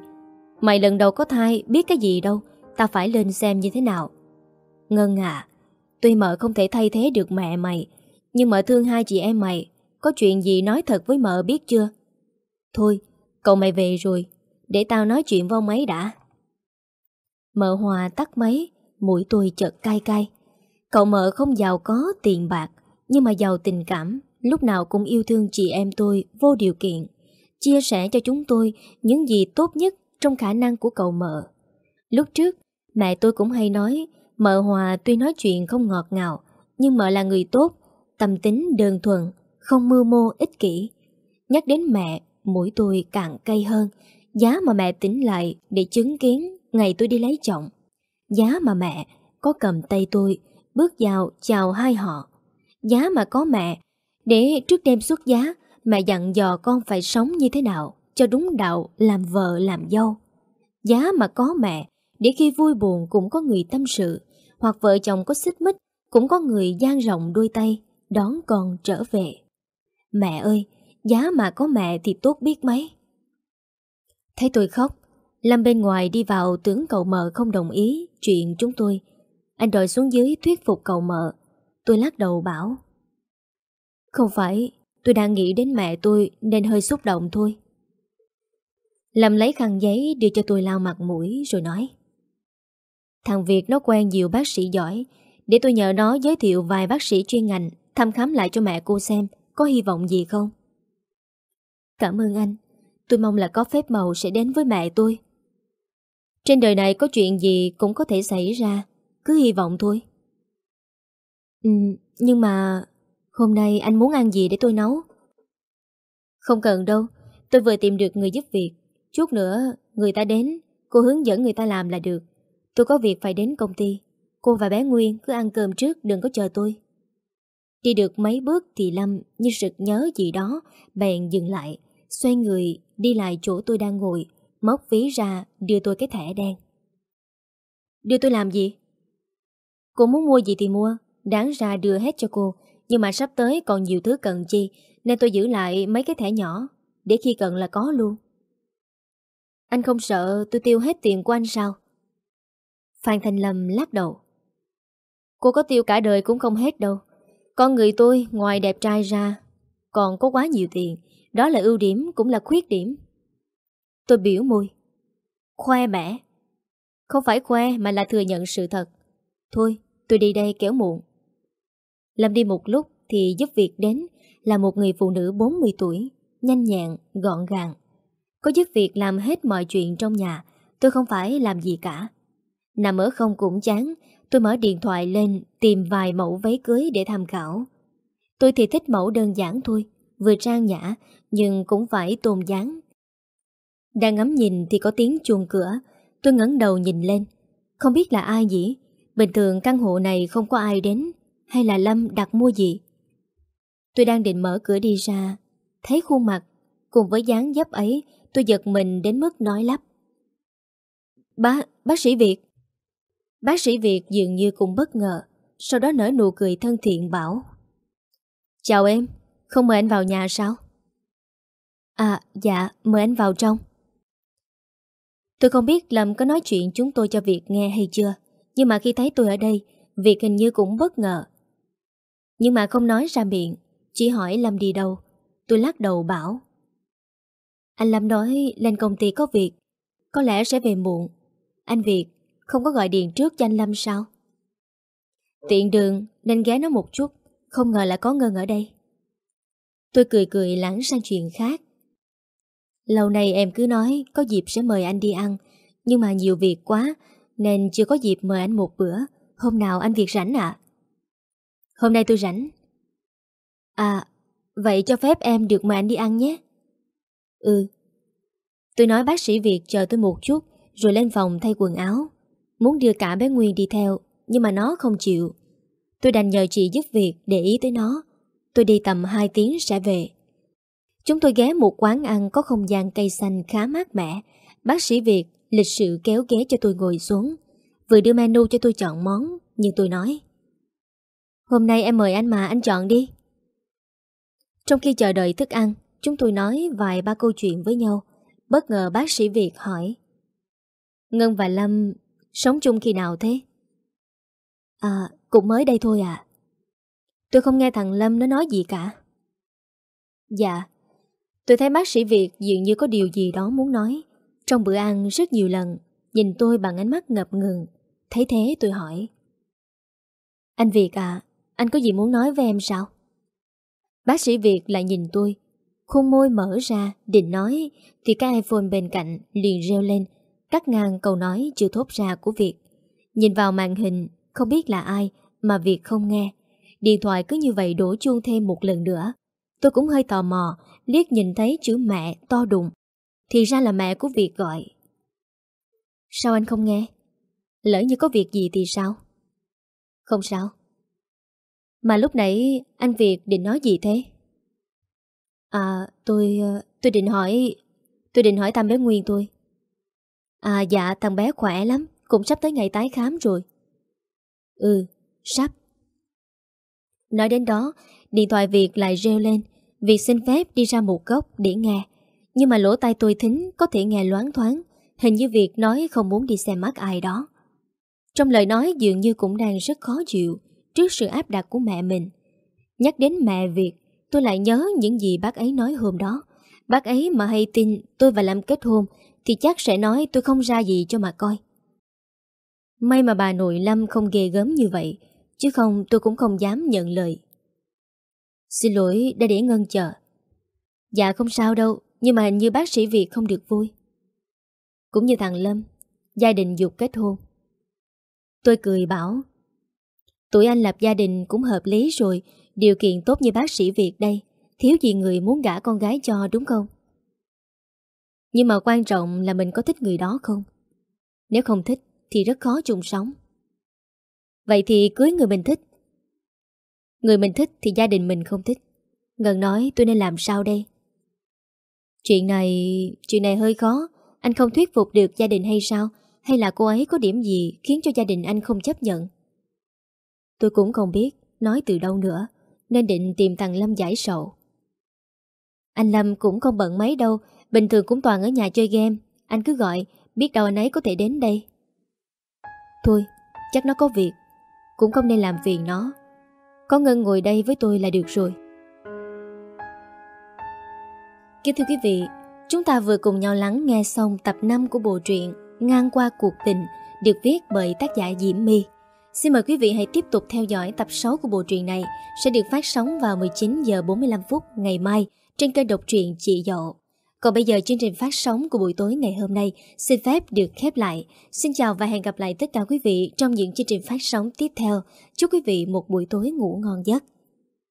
Mày lần đầu có thai, biết cái gì đâu, ta phải lên xem như thế nào. Ngân à Tuy mợ không thể thay thế được mẹ mày, Nhưng mợ thương hai chị em mày, Có chuyện gì nói thật với mợ biết chưa? Thôi, Cậu mày về rồi, Để tao nói chuyện với ông ấy đã. Mợ hòa tắt máy, Mũi tôi chợt cay cay. Cậu mợ không giàu có tiền bạc, Nhưng mà giàu tình cảm. Lúc nào cũng yêu thương chị em tôi vô điều kiện. Chia sẻ cho chúng tôi Những gì tốt nhất trong khả năng của cậu mợ. Lúc trước, Mẹ tôi cũng hay nói, Mợ Hòa tuy nói chuyện không ngọt ngào, Nhưng mợ là người tốt, Tâm tính đơn thuần, Không mưu mô, ích kỷ. Nhắc đến mẹ, Mũi tôi càng cay hơn. Giá mà mẹ tỉnh lại để chứng kiến Ngày tôi đi lấy chồng. Giá mà mẹ có cầm tay tôi, Bước vào chào hai họ. Giá mà có mẹ để trước đêm xuất giá, Mẹ dặn dò con phải sống như thế nào, Cho đúng đạo, làm vợ, làm dâu. Giá mà có mẹ, Để khi vui buồn cũng có người tâm sự, Hoặc vợ chồng có xích mích Cũng có người gian rộng đôi tay, Đón con trở về. Mẹ ơi, Giá mà có mẹ thì tốt biết mấy. Thấy tôi khóc, Lâm bên ngoài đi vào tướng cậu mợ không đồng ý Chuyện chúng tôi. Anh đòi xuống dưới thuyết phục cậu mợ. Tôi lắc đầu bảo không phải Tôi đang nghĩ đến mẹ tôi Nên hơi xúc động thôi. Lâm lấy khăn giấy đưa cho tôi lau mặt mũi Rồi nói. Thằng Việt nó quen nhiều bác sĩ giỏi Để tôi nhờ nó giới thiệu vài bác sĩ chuyên ngành Thăm khám lại cho mẹ cô xem Có hy vọng gì không. Cảm ơn anh Tôi mong là có phép màu sẽ đến với mẹ tôi. Trên đời này có chuyện gì cũng có thể xảy ra Cứ hy vọng thôi. Ừ, nhưng mà Hôm nay anh muốn ăn gì để tôi nấu? Không cần đâu, Tôi vừa tìm được người giúp việc. Chút nữa, người ta đến, Cô hướng dẫn người ta làm là được. Tôi có việc phải đến công ty. Cô và bé Nguyên cứ ăn cơm trước, đừng có chờ tôi. Đi được mấy bước thì Lâm như sực nhớ gì đó, Bèn dừng lại, Xoay người đi lại chỗ tôi đang ngồi, Móc ví ra, đưa tôi cái thẻ đen. Đưa tôi làm gì? Cô muốn mua gì thì mua, Đáng ra đưa hết cho cô. Nhưng mà sắp tới còn nhiều thứ cần chi, Nên tôi giữ lại mấy cái thẻ nhỏ, Để khi cần là có luôn. Anh không sợ tôi tiêu hết tiền của anh sao? Phan Thanh Lâm lắc đầu. Cô có tiêu cả đời cũng không hết đâu. Con người tôi ngoài đẹp trai ra, Còn có quá nhiều tiền, Đó là ưu điểm cũng là khuyết điểm. Tôi biểu môi. Khoe bẻ Không phải khoe mà là thừa nhận sự thật. Thôi, tôi đi đây kéo muộn. Lâm đi một lúc thì giúp việc đến Là một người phụ nữ 40 tuổi Nhanh nhẹn, gọn gàng. Có giúp việc làm hết mọi chuyện trong nhà Tôi không phải làm gì cả. Nằm ở không cũng chán Tôi mở điện thoại lên Tìm vài mẫu váy cưới để tham khảo. Tôi thì thích mẫu đơn giản thôi Vừa trang nhã Nhưng cũng phải tôn dáng Đang ngắm nhìn thì có tiếng chuông cửa Tôi ngẩng đầu nhìn lên. Không biết là ai vậy Bình thường căn hộ này không có ai đến hay là Lâm đặt mua gì? Tôi đang định mở cửa đi ra Thấy khuôn mặt Cùng với dáng dấp ấy Tôi giật mình đến mức nói lắp. Bá, bác sĩ Việt. Bác sĩ Việt dường như cũng bất ngờ Sau đó nở nụ cười thân thiện bảo. Chào em Không mời anh vào nhà sao? À dạ mời anh vào trong. Tôi không biết Lâm có nói chuyện chúng tôi cho Việt nghe hay chưa Nhưng mà khi thấy tôi ở đây Việt hình như cũng bất ngờ nhưng mà không nói ra miệng, Chỉ hỏi Lâm đi đâu. Tôi lắc đầu bảo, Anh Lâm nói lên công ty có việc, Có lẽ sẽ về muộn. Anh Việt không có gọi điện trước cho anh Lâm sao? Tiện đường, nên ghé nó một chút, Không ngờ là có Ngân ở đây. Tôi cười cười lắng sang chuyện khác. Lâu nay em cứ nói Có dịp sẽ mời anh đi ăn, Nhưng mà nhiều việc quá, Nên chưa có dịp mời anh một bữa. Hôm nào anh Việt rảnh ạ. Hôm nay tôi rảnh. À Vậy cho phép em được mời anh đi ăn nhé. Ừ. Tôi nói bác sĩ Việt chờ tôi một chút, Rồi lên phòng thay quần áo. Muốn đưa cả bé Nguyên đi theo, Nhưng mà nó không chịu. Tôi đành nhờ chị giúp việc để ý tới nó. Tôi đi tầm 2 tiếng sẽ về. Chúng tôi ghé một quán ăn Có không gian cây xanh khá mát mẻ. Bác sĩ Việt lịch sự kéo ghé cho tôi ngồi xuống. Vừa đưa menu cho tôi chọn món, Nhưng tôi nói Hôm nay em mời anh mà, anh chọn đi. Trong khi chờ đợi thức ăn, Chúng tôi nói vài ba câu chuyện với nhau. Bất ngờ bác sĩ Việt hỏi, Ngân và Lâm Sống chung khi nào thế? À cũng mới đây thôi à Tôi không nghe thằng Lâm nó nói gì cả. Dạ Tôi thấy bác sĩ Việt dường như có điều gì đó muốn nói. Trong bữa ăn rất nhiều lần, Nhìn tôi bằng ánh mắt ngập ngừng. Thấy thế tôi hỏi, Anh Việt à anh có gì muốn nói với em sao? Bác sĩ Việt lại nhìn tôi, Khuôn môi mở ra Định nói, Thì cái iPhone bên cạnh liền reo lên, Cắt ngang câu nói chưa thốt ra của Việt. Nhìn vào màn hình, Không biết là ai Mà Việt không nghe. Điện thoại cứ như vậy đổ chuông thêm một lần nữa. Tôi cũng hơi tò mò, Liếc nhìn thấy chữ mẹ to đùng. Thì ra là mẹ của Việt gọi. Sao anh không nghe? Lỡ như có việc gì thì sao? Không sao. Mà lúc nãy anh Việt định nói gì thế? À tôi ờ, Tôi định hỏi, Tôi định hỏi thăm bé Nguyên tôi. À dạ thằng bé khỏe lắm, Cũng sắp tới ngày tái khám rồi. Ừ sắp. Nói đến đó, Điện thoại Việt lại reo lên, Việt xin phép đi ra một góc để nghe. Nhưng mà lỗ tai tôi thính, Có thể nghe loáng thoáng, Hình như Việt nói không muốn đi xem mắt ai đó. Trong lời nói dường như cũng đang rất khó chịu Trước sự áp đặt của mẹ mình. Nhắc đến mẹ Việt, Tôi lại nhớ những gì bác ấy nói hôm đó. Bác ấy mà hay tin tôi và Lâm kết hôn, Thì chắc sẽ nói tôi không ra gì cho mà coi. May mà bà nội Lâm không ghê gớm như vậy, Chứ không tôi cũng không dám nhận lời. Xin lỗi đã để Ngân chờ. Dạ không sao đâu, Nhưng mà hình như bác sĩ Việt không được vui. Cũng như thằng Lâm, Gia đình dục kết hôn. Tôi cười bảo Tụi anh lập gia đình cũng hợp lý rồi, Điều kiện tốt như bác sĩ Việt đây. Thiếu gì người muốn gả con gái cho, đúng không? Nhưng mà quan trọng là mình có thích người đó không? Nếu không thích Thì rất khó chung sống. Vậy thì cưới người mình thích. Người mình thích thì gia đình mình không thích. Ngân nói, tôi nên làm sao đây? Chuyện này Chuyện này hơi khó. Anh không thuyết phục được gia đình hay sao? Hay là cô ấy có điểm gì Khiến cho gia đình anh không chấp nhận? Tôi cũng không biết Nói từ đâu nữa, Nên định tìm thằng Lâm giải sầu. Anh Lâm cũng không bận mấy đâu, Bình thường cũng toàn ở nhà chơi game. Anh cứ gọi, Biết đâu anh ấy có thể đến đây. Thôi, chắc nó có việc, Cũng không nên làm phiền nó. Có Ngân ngồi đây với tôi là được rồi. Kính thưa quý vị, Chúng ta vừa cùng nhau lắng nghe xong tập 5 của bộ truyện Ngang qua cuộc tình, Được viết bởi tác giả Diễm My. Xin mời quý vị hãy tiếp tục theo dõi tập 6 của bộ truyện này, Sẽ được phát sóng vào 19 giờ 45 phút ngày mai Trên kênh độc truyện Chị Dậu còn bây giờ chương trình phát sóng của buổi tối ngày hôm nay xin phép được khép lại. Xin chào và hẹn gặp lại tất cả quý vị trong những chương trình phát sóng tiếp theo. Chúc quý vị một buổi tối ngủ ngon giấc.